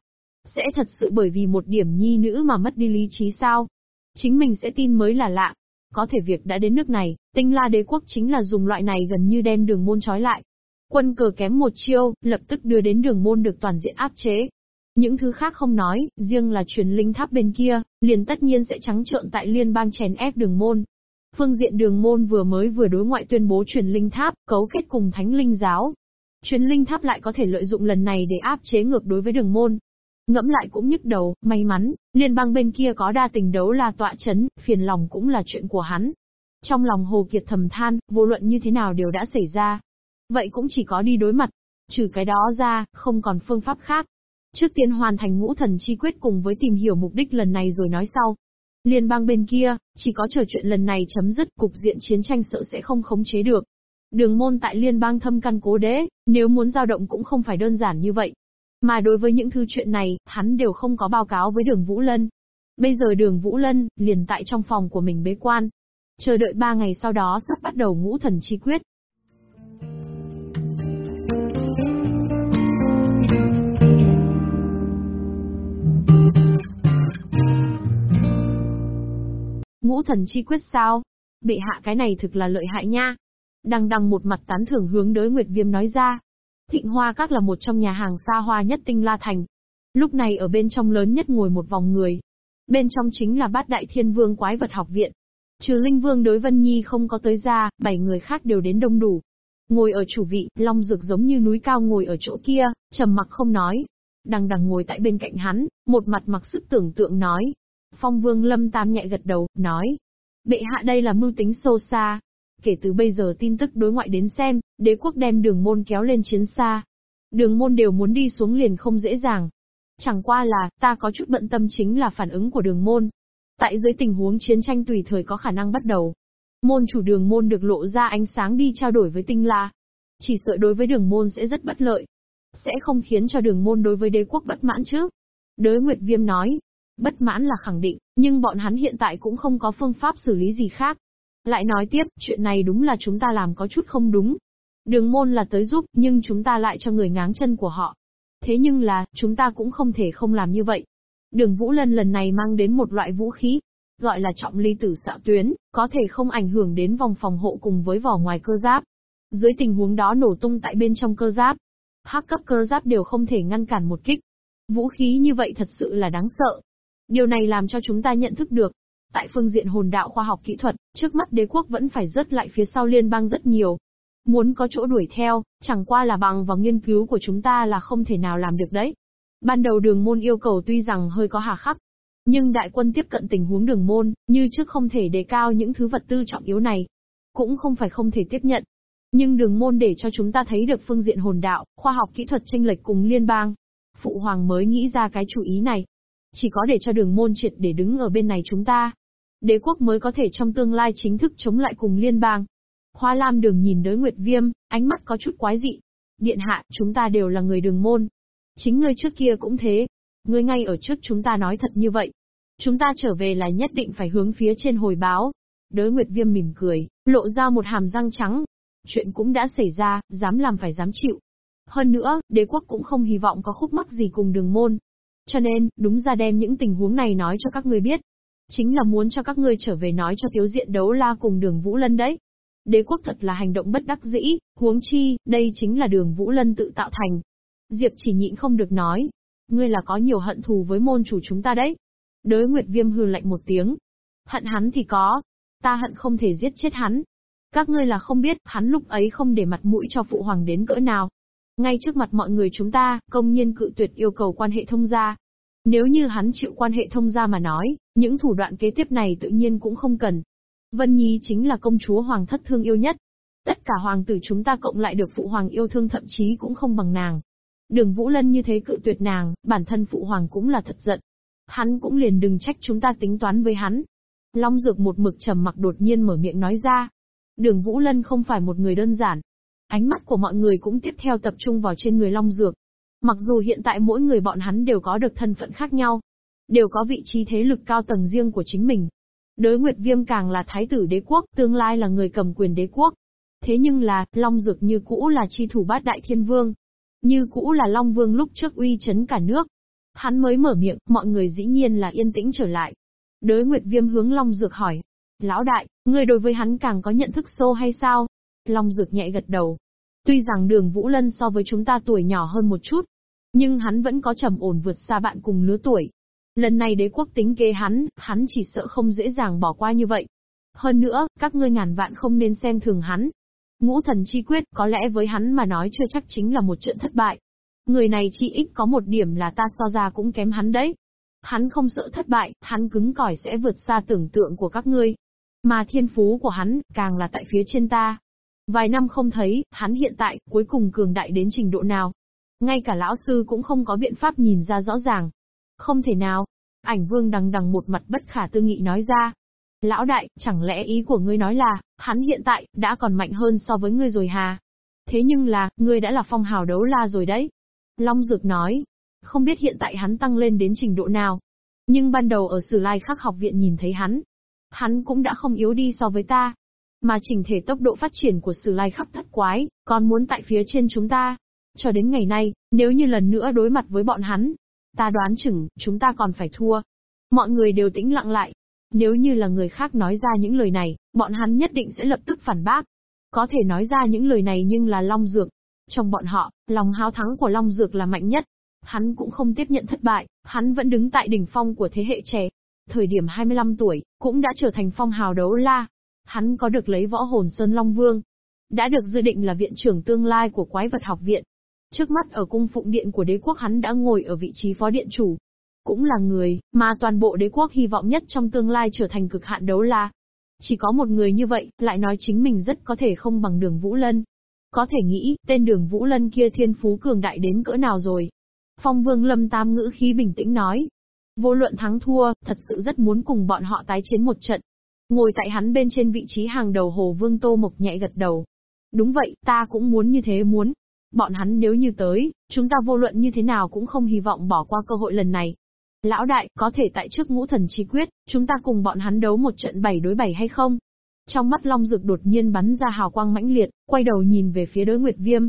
Sẽ thật sự bởi vì một điểm nhi nữ mà mất đi lý trí sao? Chính mình sẽ tin mới là lạ. Có thể việc đã đến nước này, tinh la đế quốc chính là dùng loại này gần như đem đường môn trói lại. Quân cờ kém một chiêu, lập tức đưa đến đường môn được toàn diện áp chế. Những thứ khác không nói, riêng là truyền linh tháp bên kia, liền tất nhiên sẽ trắng trợn tại liên bang chèn ép đường môn. Phương diện đường môn vừa mới vừa đối ngoại tuyên bố truyền linh tháp, cấu kết cùng thánh linh giáo. Truyền linh tháp lại có thể lợi dụng lần này để áp chế ngược đối với đường môn. Ngẫm lại cũng nhức đầu, may mắn, liên bang bên kia có đa tình đấu là tọa chấn, phiền lòng cũng là chuyện của hắn. Trong lòng Hồ Kiệt thầm than, vô luận như thế nào đều đã xảy ra. Vậy cũng chỉ có đi đối mặt. Trừ cái đó ra, không còn phương pháp khác. Trước tiên hoàn thành ngũ thần chi quyết cùng với tìm hiểu mục đích lần này rồi nói sau. Liên bang bên kia, chỉ có chờ chuyện lần này chấm dứt, cục diện chiến tranh sợ sẽ không khống chế được. Đường môn tại liên bang thâm căn cố đế, nếu muốn giao động cũng không phải đơn giản như vậy. Mà đối với những thư chuyện này, hắn đều không có báo cáo với đường Vũ Lân. Bây giờ đường Vũ Lân, liền tại trong phòng của mình bế quan. Chờ đợi ba ngày sau đó sắp bắt đầu ngũ thần chi quyết. Ngũ thần chi quyết sao? Bệ hạ cái này thực là lợi hại nha. Đằng đằng một mặt tán thưởng hướng đối Nguyệt Viêm nói ra. Thịnh Hoa Các là một trong nhà hàng xa hoa nhất tinh La Thành. Lúc này ở bên trong lớn nhất ngồi một vòng người. Bên trong chính là bát đại thiên vương quái vật học viện. Trừ Linh Vương đối Vân Nhi không có tới ra, bảy người khác đều đến đông đủ. Ngồi ở chủ vị, Long Dược giống như núi cao ngồi ở chỗ kia, trầm mặc không nói. Đằng đằng ngồi tại bên cạnh hắn, một mặt mặc sức tưởng tượng nói. Phong Vương Lâm Tam nhẹ gật đầu, nói. Bệ hạ đây là mưu tính sâu xa, Kể từ bây giờ tin tức đối ngoại đến xem, đế quốc đem đường môn kéo lên chiến xa. Đường môn đều muốn đi xuống liền không dễ dàng. Chẳng qua là, ta có chút bận tâm chính là phản ứng của đường môn. Tại dưới tình huống chiến tranh tùy thời có khả năng bắt đầu. Môn chủ đường môn được lộ ra ánh sáng đi trao đổi với tinh la. Chỉ sợ đối với đường môn sẽ rất bất lợi. Sẽ không khiến cho đường môn đối với đế quốc bất mãn chứ. Đới Nguyệt Viêm nói, bất mãn là khẳng định, nhưng bọn hắn hiện tại cũng không có phương pháp xử lý gì khác. Lại nói tiếp, chuyện này đúng là chúng ta làm có chút không đúng. Đường môn là tới giúp, nhưng chúng ta lại cho người ngáng chân của họ. Thế nhưng là, chúng ta cũng không thể không làm như vậy. Đường Vũ Lân lần này mang đến một loại vũ khí, gọi là trọng ly tử xạ tuyến, có thể không ảnh hưởng đến vòng phòng hộ cùng với vỏ ngoài cơ giáp. Dưới tình huống đó nổ tung tại bên trong cơ giáp, hắc cấp cơ giáp đều không thể ngăn cản một kích. Vũ khí như vậy thật sự là đáng sợ. Điều này làm cho chúng ta nhận thức được, Tại phương diện hồn đạo khoa học kỹ thuật, trước mắt đế quốc vẫn phải rớt lại phía sau liên bang rất nhiều. Muốn có chỗ đuổi theo, chẳng qua là bằng vào nghiên cứu của chúng ta là không thể nào làm được đấy. Ban đầu đường môn yêu cầu tuy rằng hơi có hà khắc, nhưng đại quân tiếp cận tình huống đường môn, như trước không thể đề cao những thứ vật tư trọng yếu này. Cũng không phải không thể tiếp nhận. Nhưng đường môn để cho chúng ta thấy được phương diện hồn đạo, khoa học kỹ thuật tranh lệch cùng liên bang. Phụ hoàng mới nghĩ ra cái chủ ý này. Chỉ có để cho đường môn triệt để đứng ở bên này chúng ta, đế quốc mới có thể trong tương lai chính thức chống lại cùng liên bang. Hoa Lam đường nhìn đới Nguyệt Viêm, ánh mắt có chút quái dị. Điện hạ, chúng ta đều là người đường môn. Chính ngươi trước kia cũng thế. Ngươi ngay ở trước chúng ta nói thật như vậy. Chúng ta trở về là nhất định phải hướng phía trên hồi báo. Đới Nguyệt Viêm mỉm cười, lộ ra một hàm răng trắng. Chuyện cũng đã xảy ra, dám làm phải dám chịu. Hơn nữa, đế quốc cũng không hy vọng có khúc mắc gì cùng đường môn. Cho nên, đúng ra đem những tình huống này nói cho các ngươi biết. Chính là muốn cho các ngươi trở về nói cho thiếu diện đấu la cùng đường Vũ Lân đấy. Đế quốc thật là hành động bất đắc dĩ, huống chi, đây chính là đường Vũ Lân tự tạo thành. Diệp chỉ nhịn không được nói. Ngươi là có nhiều hận thù với môn chủ chúng ta đấy. Đới Nguyệt Viêm hư lạnh một tiếng. Hận hắn thì có. Ta hận không thể giết chết hắn. Các ngươi là không biết, hắn lúc ấy không để mặt mũi cho phụ hoàng đến cỡ nào. Ngay trước mặt mọi người chúng ta, công nhiên cự tuyệt yêu cầu quan hệ thông gia. Nếu như hắn chịu quan hệ thông gia mà nói, những thủ đoạn kế tiếp này tự nhiên cũng không cần. Vân Nhi chính là công chúa hoàng thất thương yêu nhất. Tất cả hoàng tử chúng ta cộng lại được phụ hoàng yêu thương thậm chí cũng không bằng nàng. Đường Vũ Lân như thế cự tuyệt nàng, bản thân phụ hoàng cũng là thật giận. Hắn cũng liền đừng trách chúng ta tính toán với hắn. Long Dược một mực trầm mặc đột nhiên mở miệng nói ra. Đường Vũ Lân không phải một người đơn giản. Ánh mắt của mọi người cũng tiếp theo tập trung vào trên người Long Dược. Mặc dù hiện tại mỗi người bọn hắn đều có được thân phận khác nhau, đều có vị trí thế lực cao tầng riêng của chính mình. Đới Nguyệt Viêm càng là thái tử đế quốc, tương lai là người cầm quyền đế quốc. Thế nhưng là, Long Dược như cũ là chi thủ bát đại thiên vương. Như cũ là Long Vương lúc trước uy chấn cả nước. Hắn mới mở miệng, mọi người dĩ nhiên là yên tĩnh trở lại. Đới Nguyệt Viêm hướng Long Dược hỏi. Lão đại, người đối với hắn càng có nhận thức sâu hay sao? Long Dược nhẹ gật đầu. Tuy rằng đường Vũ Lân so với chúng ta tuổi nhỏ hơn một chút, nhưng hắn vẫn có trầm ổn vượt xa bạn cùng lứa tuổi. Lần này đế quốc tính kế hắn, hắn chỉ sợ không dễ dàng bỏ qua như vậy. Hơn nữa, các ngươi ngàn vạn không nên xem thường hắn. Ngũ thần chi quyết có lẽ với hắn mà nói chưa chắc chính là một trận thất bại. Người này chỉ ít có một điểm là ta so ra cũng kém hắn đấy. Hắn không sợ thất bại, hắn cứng cỏi sẽ vượt xa tưởng tượng của các ngươi. Mà thiên phú của hắn, càng là tại phía trên ta. Vài năm không thấy, hắn hiện tại, cuối cùng cường đại đến trình độ nào. Ngay cả lão sư cũng không có biện pháp nhìn ra rõ ràng. Không thể nào. Ảnh vương đằng đằng một mặt bất khả tư nghị nói ra. Lão đại, chẳng lẽ ý của ngươi nói là, hắn hiện tại, đã còn mạnh hơn so với ngươi rồi hà? Thế nhưng là, ngươi đã là phong hào đấu la rồi đấy. Long Dược nói, không biết hiện tại hắn tăng lên đến trình độ nào. Nhưng ban đầu ở Sử Lai Khắc học viện nhìn thấy hắn. Hắn cũng đã không yếu đi so với ta. Mà chỉnh thể tốc độ phát triển của Sử Lai khắp thất quái, còn muốn tại phía trên chúng ta. Cho đến ngày nay, nếu như lần nữa đối mặt với bọn hắn, ta đoán chừng, chúng ta còn phải thua. Mọi người đều tĩnh lặng lại. Nếu như là người khác nói ra những lời này, bọn hắn nhất định sẽ lập tức phản bác. Có thể nói ra những lời này nhưng là Long Dược. Trong bọn họ, lòng háo thắng của Long Dược là mạnh nhất. Hắn cũng không tiếp nhận thất bại, hắn vẫn đứng tại đỉnh phong của thế hệ trẻ. Thời điểm 25 tuổi, cũng đã trở thành phong hào đấu la. Hắn có được lấy võ hồn Sơn Long Vương. Đã được dự định là viện trưởng tương lai của quái vật học viện. Trước mắt ở cung phụng điện của đế quốc hắn đã ngồi ở vị trí phó điện chủ. Cũng là người, mà toàn bộ đế quốc hy vọng nhất trong tương lai trở thành cực hạn đấu la. Chỉ có một người như vậy, lại nói chính mình rất có thể không bằng đường Vũ Lân. Có thể nghĩ, tên đường Vũ Lân kia thiên phú cường đại đến cỡ nào rồi. Phong Vương Lâm Tam ngữ khí bình tĩnh nói. Vô luận thắng thua, thật sự rất muốn cùng bọn họ tái chiến một trận. Ngồi tại hắn bên trên vị trí hàng đầu Hồ Vương Tô Mộc nhẹ gật đầu. Đúng vậy, ta cũng muốn như thế muốn. Bọn hắn nếu như tới, chúng ta vô luận như thế nào cũng không hy vọng bỏ qua cơ hội lần này. Lão đại, có thể tại trước ngũ thần chi quyết, chúng ta cùng bọn hắn đấu một trận bảy đối bảy hay không? Trong mắt Long Dực đột nhiên bắn ra hào quang mãnh liệt, quay đầu nhìn về phía đới Nguyệt Viêm.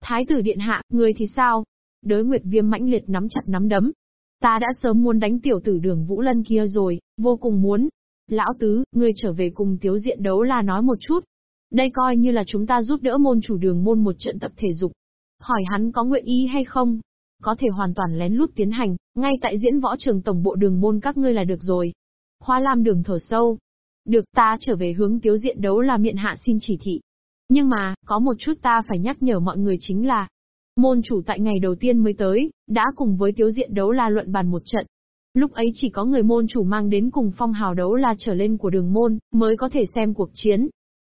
Thái tử điện hạ, người thì sao? Đới Nguyệt Viêm mãnh liệt nắm chặt nắm đấm. Ta đã sớm muốn đánh tiểu tử đường Vũ Lân kia rồi, vô cùng muốn. Lão tứ, người trở về cùng tiếu diện đấu là nói một chút. Đây coi như là chúng ta giúp đỡ môn chủ đường môn một trận tập thể dục. Hỏi hắn có nguyện ý hay không? Có thể hoàn toàn lén lút tiến hành, ngay tại diễn võ trường tổng bộ đường môn các ngươi là được rồi. Hoa Lam đường thở sâu, được ta trở về hướng tiếu diện đấu là miệng hạ xin chỉ thị. Nhưng mà, có một chút ta phải nhắc nhở mọi người chính là, môn chủ tại ngày đầu tiên mới tới, đã cùng với tiếu diện đấu la luận bàn một trận. Lúc ấy chỉ có người môn chủ mang đến cùng phong hào đấu la trở lên của đường môn, mới có thể xem cuộc chiến.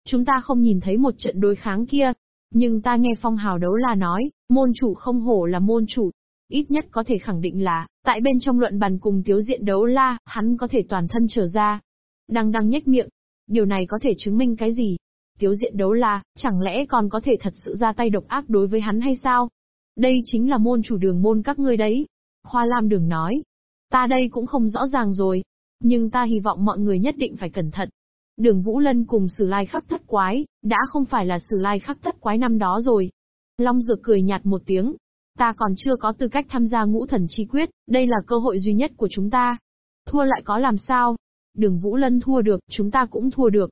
Chúng ta không nhìn thấy một trận đối kháng kia. Nhưng ta nghe phong hào đấu la nói, môn chủ không hổ là môn chủ. Ít nhất có thể khẳng định là, tại bên trong luận bàn cùng tiếu diện đấu la, hắn có thể toàn thân trở ra, đang đang nhếch miệng. Điều này có thể chứng minh cái gì? Tiếu diện đấu la, chẳng lẽ còn có thể thật sự ra tay độc ác đối với hắn hay sao? Đây chính là môn chủ đường môn các ngươi đấy. Hoa Lam đường nói. Ta đây cũng không rõ ràng rồi. Nhưng ta hy vọng mọi người nhất định phải cẩn thận. Đường Vũ Lân cùng Sử Lai khắc thất quái, đã không phải là Sử Lai khắc thất quái năm đó rồi. Long Dược cười nhạt một tiếng. Ta còn chưa có tư cách tham gia ngũ thần chi quyết, đây là cơ hội duy nhất của chúng ta. Thua lại có làm sao? đường Vũ Lân thua được, chúng ta cũng thua được.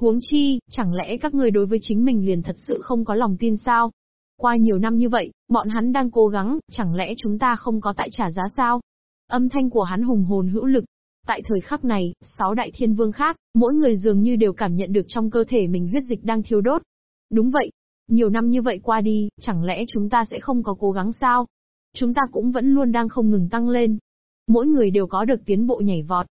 Huống chi, chẳng lẽ các người đối với chính mình liền thật sự không có lòng tin sao? Qua nhiều năm như vậy, bọn hắn đang cố gắng, chẳng lẽ chúng ta không có tại trả giá sao? Âm thanh của hắn hùng hồn hữu lực. Tại thời khắc này, sáu đại thiên vương khác, mỗi người dường như đều cảm nhận được trong cơ thể mình huyết dịch đang thiêu đốt. Đúng vậy. Nhiều năm như vậy qua đi, chẳng lẽ chúng ta sẽ không có cố gắng sao? Chúng ta cũng vẫn luôn đang không ngừng tăng lên. Mỗi người đều có được tiến bộ nhảy vọt.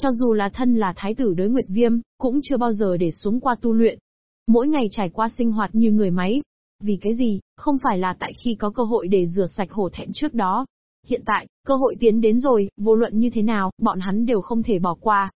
Cho dù là thân là thái tử đối nguyệt viêm, cũng chưa bao giờ để xuống qua tu luyện. Mỗi ngày trải qua sinh hoạt như người máy. Vì cái gì, không phải là tại khi có cơ hội để rửa sạch hổ thẹn trước đó. Hiện tại, cơ hội tiến đến rồi, vô luận như thế nào, bọn hắn đều không thể bỏ qua.